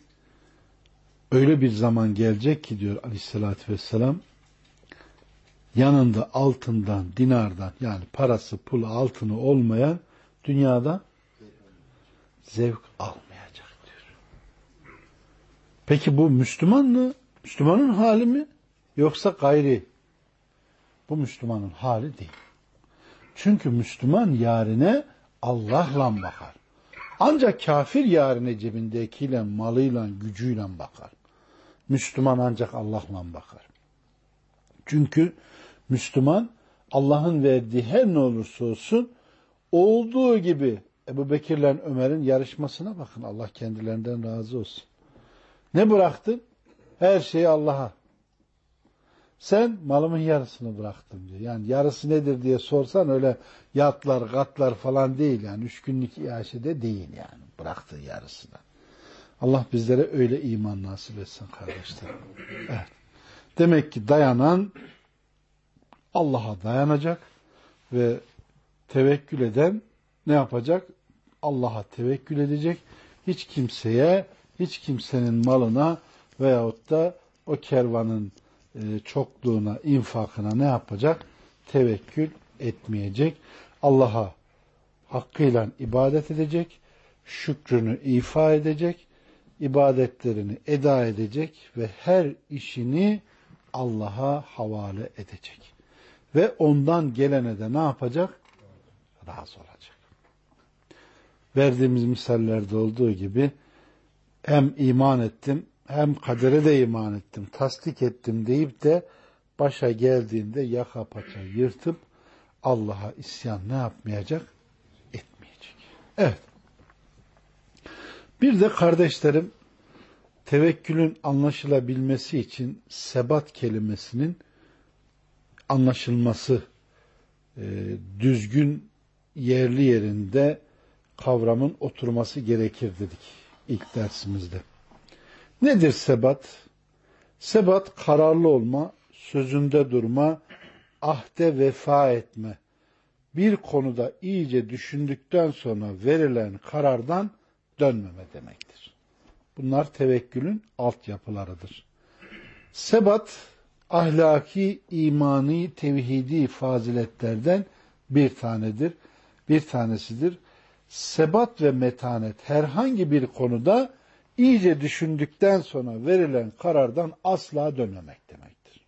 Öyle bir zaman gelecek ki diyor aleyhissalatü vesselam yanında altından, dinardan yani parası, pulu, altını olmayan dünyada zevk almayacak diyor. Peki bu Müslüman mı? Müslümanın hali mi? Yoksa gayri bu Müslümanın hali değil. Çünkü Müslüman yarine Allah'la bakar. Ancak kafir yarine cebindekiyle, malıyla, gücüyle bakar. Müslüman ancak Allah'la bakar. Çünkü Müslüman Allah'ın verdiği her ne olursa olsun olduğu gibi Ebu Bekir'le Ömer'in yarışmasına bakın. Allah kendilerinden razı olsun. Ne bıraktın? Her şeyi Allah'a. Sen malımın yarısını bıraktım diyor. Yani yarısı nedir diye sorsan öyle yatlar, katlar falan değil yani. Üç günlük iaşede değil yani. Bıraktığı yarısını. Allah bizlere öyle iman nasip etsin kardeşlerim. Evet. Demek ki dayanan Allah'a dayanacak ve tevekkül eden ne yapacak? Allah'a tevekkül edecek. Hiç kimseye, hiç kimsenin malına veyahut da o kervanın e, çokluğuna, infakına ne yapacak? Tevekkül etmeyecek. Allah'a hakkıyla ibadet edecek, şükrünü ifa edecek, ibadetlerini eda edecek ve her işini Allah'a havale edecek. Ve ondan gelene de ne yapacak? Razı olacak. Verdiğimiz misallerde olduğu gibi hem iman ettim hem kadere de iman ettim, tasdik ettim deyip de başa geldiğinde yaka paça yırtıp Allah'a isyan ne yapmayacak? Etmeyecek. Evet. Bir de kardeşlerim tevekkülün anlaşılabilmesi için sebat kelimesinin anlaşılması e, düzgün yerli yerinde kavramın oturması gerekir dedik ilk dersimizde. Nedir sebat? Sebat kararlı olma, sözünde durma, ahde vefa etme. Bir konuda iyice düşündükten sonra verilen karardan dönmeme demektir. Bunlar tevekkülün altyapılarıdır. Sebat, ahlaki, imani, tevhidi faziletlerden bir tanedir. Bir tanesidir. Sebat ve metanet herhangi bir konuda iyice düşündükten sonra verilen karardan asla dönmemek demektir.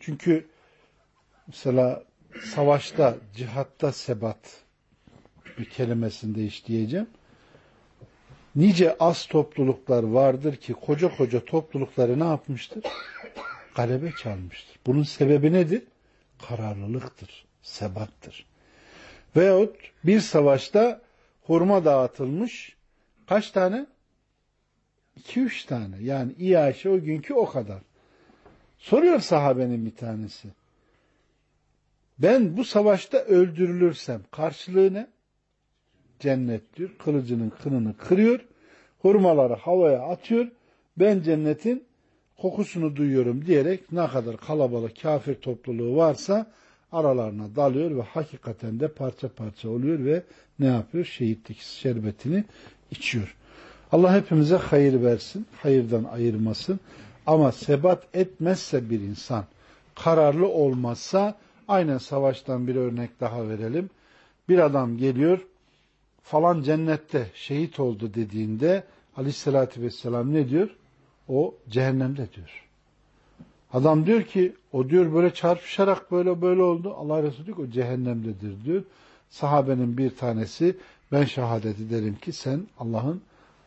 Çünkü mesela savaşta, cihatta sebat bir kelimesinde işleyeceğim. Nice az topluluklar vardır ki koca koca toplulukları ne yapmıştır? Galebe çalmıştır. Bunun sebebi nedir? Kararlılıktır, sebattır. Veyahut bir savaşta hurma dağıtılmış. Kaç tane? 2-3 tane. Yani İyaşe o günkü o kadar. Soruyor sahabenin bir tanesi. Ben bu savaşta öldürülürsem karşılığı ne? Cennet diyor. Kılıcının kınını kırıyor. Hurmaları havaya atıyor. Ben cennetin kokusunu duyuyorum diyerek ne kadar kalabalık kafir topluluğu varsa aralarına dalıyor ve hakikaten de parça parça oluyor ve ne yapıyor? Şehitlik şerbetini içiyor. Allah hepimize hayır versin, hayırdan ayırmasın. Ama sebat etmezse bir insan, kararlı olmazsa, aynen savaştan bir örnek daha verelim. Bir adam geliyor, falan cennette şehit oldu dediğinde aleyhissalatü vesselam ne diyor? O cehennemde diyor. Adam diyor ki o diyor böyle çarpışarak böyle böyle oldu. Allah Resulü diyor ki o cehennemdedir diyor. Sahabenin bir tanesi ben şehadet ederim ki sen Allah'ın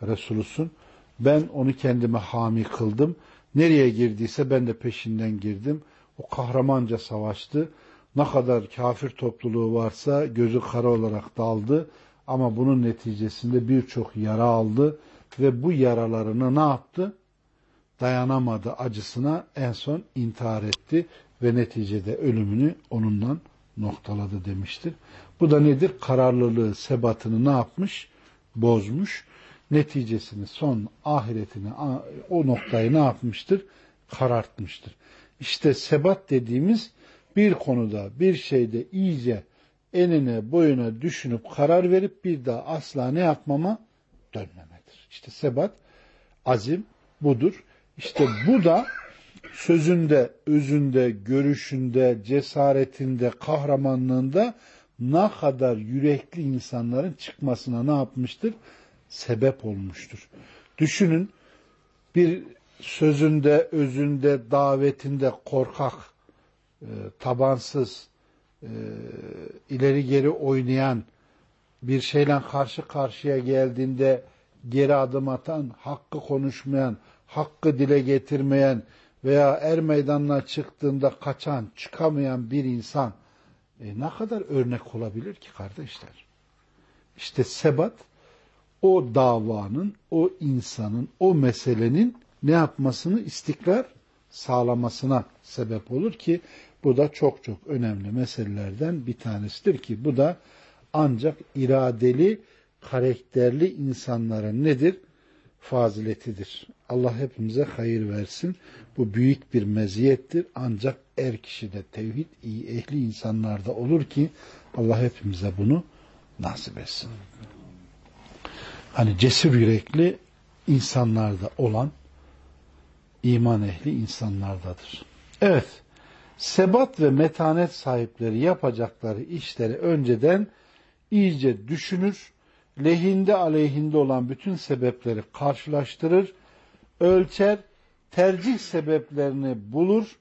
Resulusun. Ben onu kendime hami kıldım. Nereye girdiyse ben de peşinden girdim. O kahramanca savaştı. Ne kadar kafir topluluğu varsa gözü kara olarak daldı. Ama bunun neticesinde birçok yara aldı. Ve bu yaralarını ne yaptı? Dayanamadı acısına en son intihar etti. Ve neticede ölümünü onundan noktaladı demiştir. Bu da nedir? Kararlılığı, sebatını ne yapmış? Bozmuş neticesini, son ahiretini, o noktayı ne yapmıştır? Karartmıştır. İşte sebat dediğimiz bir konuda, bir şeyde iyice enine boyuna düşünüp karar verip bir daha asla ne yapmama? Dönmemedir. İşte sebat, azim budur. İşte bu da sözünde, özünde, görüşünde, cesaretinde, kahramanlığında ne kadar yürekli insanların çıkmasına ne yapmıştır? Sebep olmuştur. Düşünün bir sözünde, özünde, davetinde korkak, e, tabansız, e, ileri geri oynayan, bir şeyle karşı karşıya geldiğinde geri adım atan, hakkı konuşmayan, hakkı dile getirmeyen veya er meydanına çıktığında kaçan, çıkamayan bir insan e, ne kadar örnek olabilir ki kardeşler? İşte sebat o davanın, o insanın, o meselenin ne yapmasını istikrar sağlamasına sebep olur ki bu da çok çok önemli meselelerden bir tanesidir ki bu da ancak iradeli, karakterli insanların nedir? Faziletidir. Allah hepimize hayır versin. Bu büyük bir meziyettir. Ancak er kişide tevhid iyi ehli insanlarda olur ki Allah hepimize bunu nasip etsin. Hani cesur yürekli insanlarda olan iman ehli insanlardadır. Evet, sebat ve metanet sahipleri yapacakları işleri önceden iyice düşünür, lehinde aleyhinde olan bütün sebepleri karşılaştırır, ölçer, tercih sebeplerini bulur,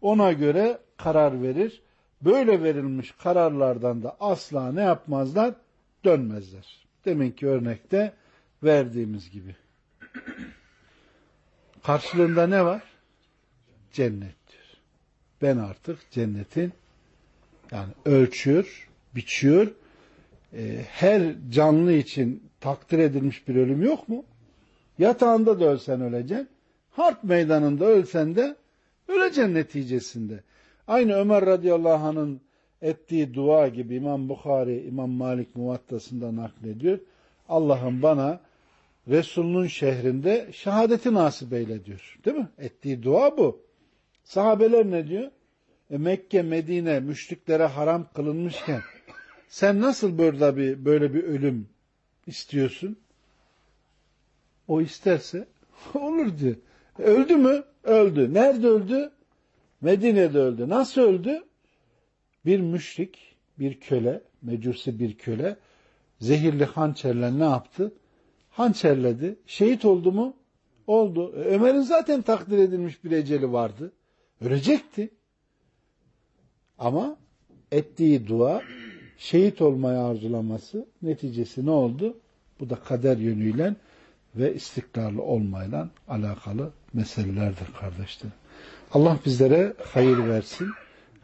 ona göre karar verir. Böyle verilmiş kararlardan da asla ne yapmazlar? Dönmezler. Demek ki örnekte verdiğimiz gibi. Karşılığında ne var? Cennet diyor. Ben artık cennetin yani ölçüyor, biçiyor. E, her canlı için takdir edilmiş bir ölüm yok mu? Yatağında da ölsen öleceksin. Harp meydanında ölsen de öleceksin neticesinde. Aynı Ömer radıyallahu anh'ın ettiği dua gibi İmam Bukhari, İmam Malik muvattasında naklediyor. Allah'ım bana Resul'ün şehrinde şehadeti nasip eyle diyor. Değil mi? Ettiği dua bu. Sahabeler ne diyor? E Mekke, Medine müşriklere haram kılınmışken sen nasıl böyle bir, böyle bir ölüm istiyorsun? O isterse olur diyor. Öldü mü? Öldü. Nerede öldü? Medine'de öldü. Nasıl öldü? Bir müşrik, bir köle, mecusi bir köle zehirli hançerle ne yaptı? hançerledi. Şehit oldu mu? Oldu. E, Ömer'in zaten takdir edilmiş bir eceli vardı. Ölecekti. Ama ettiği dua, şehit olmayı arzulaması neticesi ne oldu? Bu da kader yönüyle ve istikrarlı olmayla alakalı meselelerdir kardeşler. Allah bizlere hayır versin,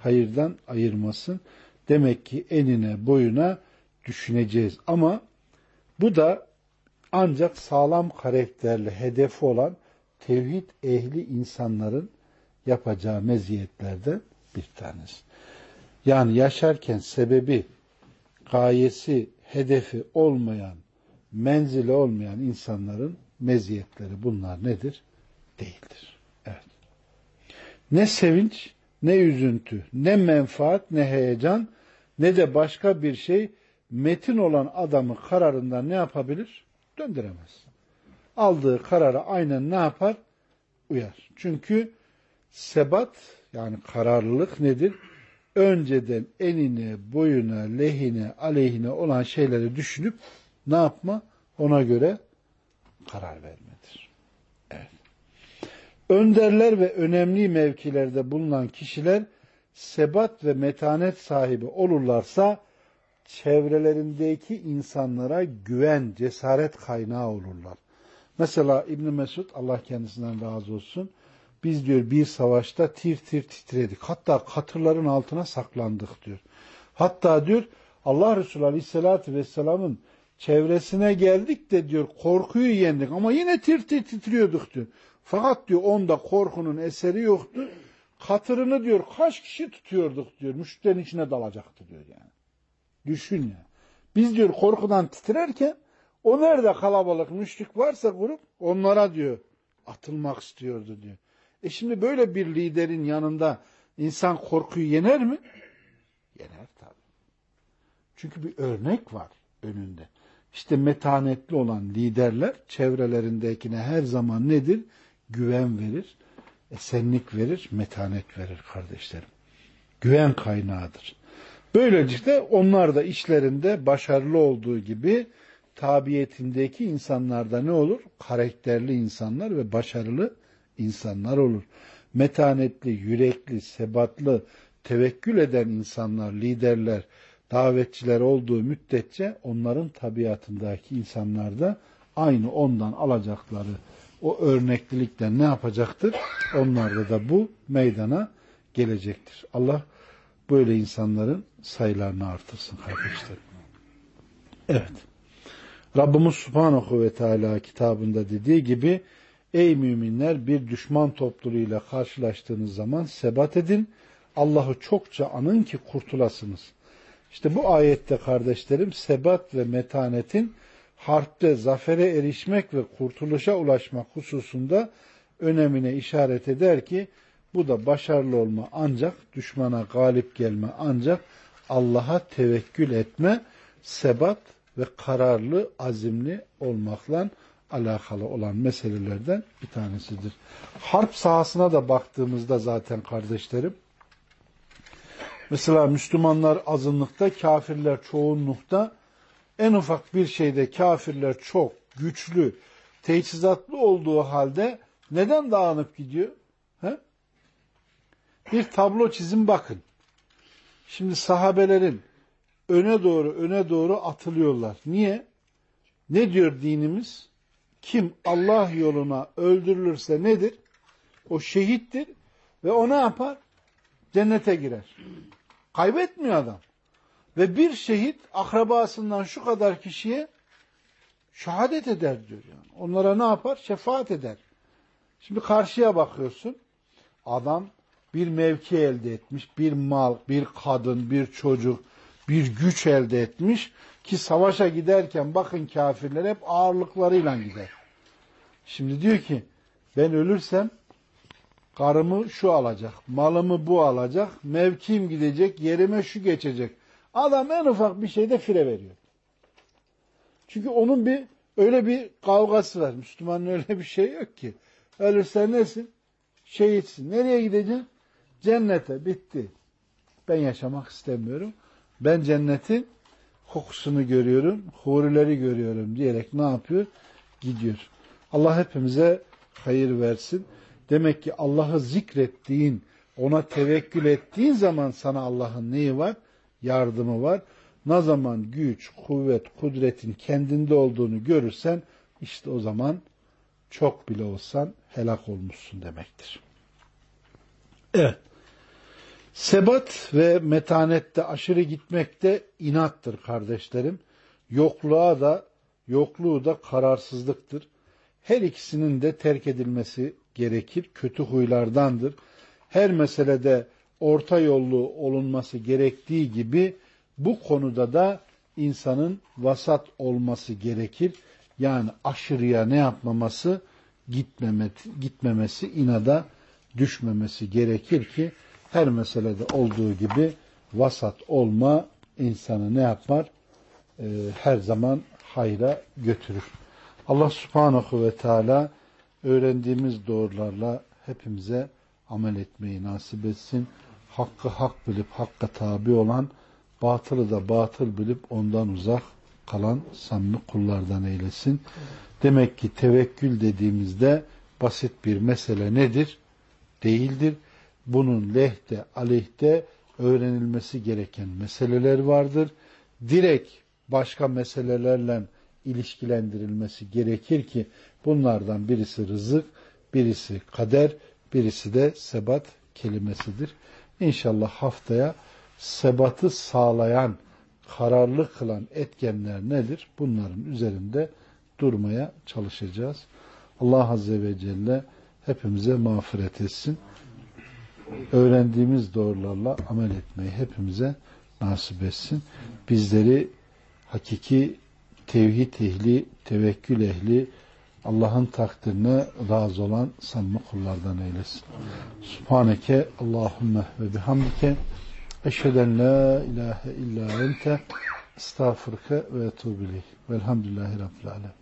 hayırdan ayırmasın. Demek ki enine boyuna düşüneceğiz. Ama bu da ancak sağlam karakterli, hedefi olan tevhid ehli insanların yapacağı meziyetlerden bir tanesi. Yani yaşarken sebebi, gayesi, hedefi olmayan, menzili olmayan insanların meziyetleri bunlar nedir? Değildir. Evet. Ne sevinç, ne üzüntü, ne menfaat, ne heyecan, ne de başka bir şey metin olan adamı kararından ne yapabilir? döndüremez. Aldığı karara aynen ne yapar? Uyar. Çünkü sebat yani kararlılık nedir? Önceden enine, boyuna, lehine, aleyhine olan şeyleri düşünüp ne yapma? Ona göre karar vermedir. Evet. Önderler ve önemli mevkilerde bulunan kişiler sebat ve metanet sahibi olurlarsa çevrelerindeki insanlara güven, cesaret kaynağı olurlar. Mesela İbn Mesud Allah kendisinden razı olsun. Biz diyor bir savaşta tir tir titredik. Hatta katırların altına saklandık diyor. Hatta diyor Allah Resulü Aleyhisselatü Vesselam'ın çevresine geldik de diyor korkuyu yendik ama yine tir tir titriyorduk diyor. Fakat diyor onda korkunun eseri yoktu. Katırını diyor kaç kişi tutuyorduk diyor. Müşterinin içine dalacaktı diyor yani. Düşün ya. Biz diyor korkudan titrerken o nerede kalabalık müşrik varsa grup onlara diyor atılmak istiyordu diyor. E şimdi böyle bir liderin yanında insan korkuyu yener mi? Yener tabii. Çünkü bir örnek var önünde. İşte metanetli olan liderler çevrelerindekine her zaman nedir? Güven verir, esenlik verir, metanet verir kardeşlerim. Güven kaynağıdır. Böylelikle onlar da işlerinde başarılı olduğu gibi tabiyetindeki insanlarda ne olur? Karakterli insanlar ve başarılı insanlar olur. Metanetli, yürekli, sebatlı, tevekkül eden insanlar, liderler, davetçiler olduğu müddetçe onların tabiatındaki insanlar da aynı ondan alacakları o örneklilikten ne yapacaktır? Onlarda da bu meydana gelecektir. Allah böyle insanların sayılarını artırsın kardeşlerim. Evet. Rabbimiz Subhanahu ve Teala kitabında dediği gibi Ey müminler bir düşman topluluğuyla karşılaştığınız zaman sebat edin. Allah'ı çokça anın ki kurtulasınız. İşte bu ayette kardeşlerim sebat ve metanetin harpte zafere erişmek ve kurtuluşa ulaşmak hususunda önemine işaret eder ki bu da başarılı olma ancak düşmana galip gelme ancak Allah'a tevekkül etme, sebat ve kararlı, azimli olmakla alakalı olan meselelerden bir tanesidir. Harp sahasına da baktığımızda zaten kardeşlerim, mesela Müslümanlar azınlıkta, kafirler çoğunlukta, en ufak bir şeyde kafirler çok güçlü, teçhizatlı olduğu halde neden dağınıp gidiyor? He? Bir tablo çizin bakın. Şimdi sahabelerin öne doğru öne doğru atılıyorlar. Niye? Ne diyor dinimiz? Kim Allah yoluna öldürülürse nedir? O şehittir ve o ne yapar? Cennete girer. Kaybetmiyor adam. Ve bir şehit akrabasından şu kadar kişiye şehadet eder diyor yani. Onlara ne yapar? Şefaat eder. Şimdi karşıya bakıyorsun. Adam bir mevki elde etmiş, bir mal, bir kadın, bir çocuk, bir güç elde etmiş ki savaşa giderken bakın kafirler hep ağırlıklarıyla gider. Şimdi diyor ki ben ölürsem karımı şu alacak, malımı bu alacak, mevkim gidecek, yerime şu geçecek. Adam en ufak bir şeyde fire veriyor. Çünkü onun bir öyle bir kavgası var. Müslümanın öyle bir şey yok ki. Ölürsen nesin? Şehitsin. Nereye gideceksin? Cennete. Bitti. Ben yaşamak istemiyorum. Ben cennetin kokusunu görüyorum, hurileri görüyorum diyerek ne yapıyor? Gidiyor. Allah hepimize hayır versin. Demek ki Allah'ı zikrettiğin, ona tevekkül ettiğin zaman sana Allah'ın neyi var? Yardımı var. Ne zaman güç, kuvvet, kudretin kendinde olduğunu görürsen işte o zaman çok bile olsan helak olmuşsun demektir. Evet. Sebat ve metanette aşırı gitmek de inattır kardeşlerim. Yokluğa da yokluğu da kararsızlıktır. Her ikisinin de terk edilmesi gerekir. Kötü huylardandır. Her meselede orta yollu olunması gerektiği gibi bu konuda da insanın vasat olması gerekir. Yani aşırıya ne yapmaması, gitmemesi, inada düşmemesi gerekir ki her meselede olduğu gibi vasat olma insanı ne yapar? Ee, her zaman hayra götürür. Allah subhanahu ve teala öğrendiğimiz doğrularla hepimize amel etmeyi nasip etsin. Hakkı hak bilip hakka tabi olan, batılı da batıl bilip ondan uzak kalan samimi kullardan eylesin. Demek ki tevekkül dediğimizde basit bir mesele nedir? Değildir bunun lehte, aleyhte öğrenilmesi gereken meseleler vardır. Direkt başka meselelerle ilişkilendirilmesi gerekir ki bunlardan birisi rızık, birisi kader, birisi de sebat kelimesidir. İnşallah haftaya sebatı sağlayan, kararlı kılan etkenler nedir? Bunların üzerinde durmaya çalışacağız. Allah Azze ve Celle hepimize mağfiret etsin öğrendiğimiz doğrularla amel etmeyi hepimize nasip etsin. Bizleri hakiki tevhid ehli, tevekkül ehli, Allah'ın takdirine razı olan samimi kullardan eylesin. Subhaneke Allahümme ve bihamdike eşheden la ilahe illa ente estağfurke ve etubileyh. Velhamdülillahi Rabbil Alem.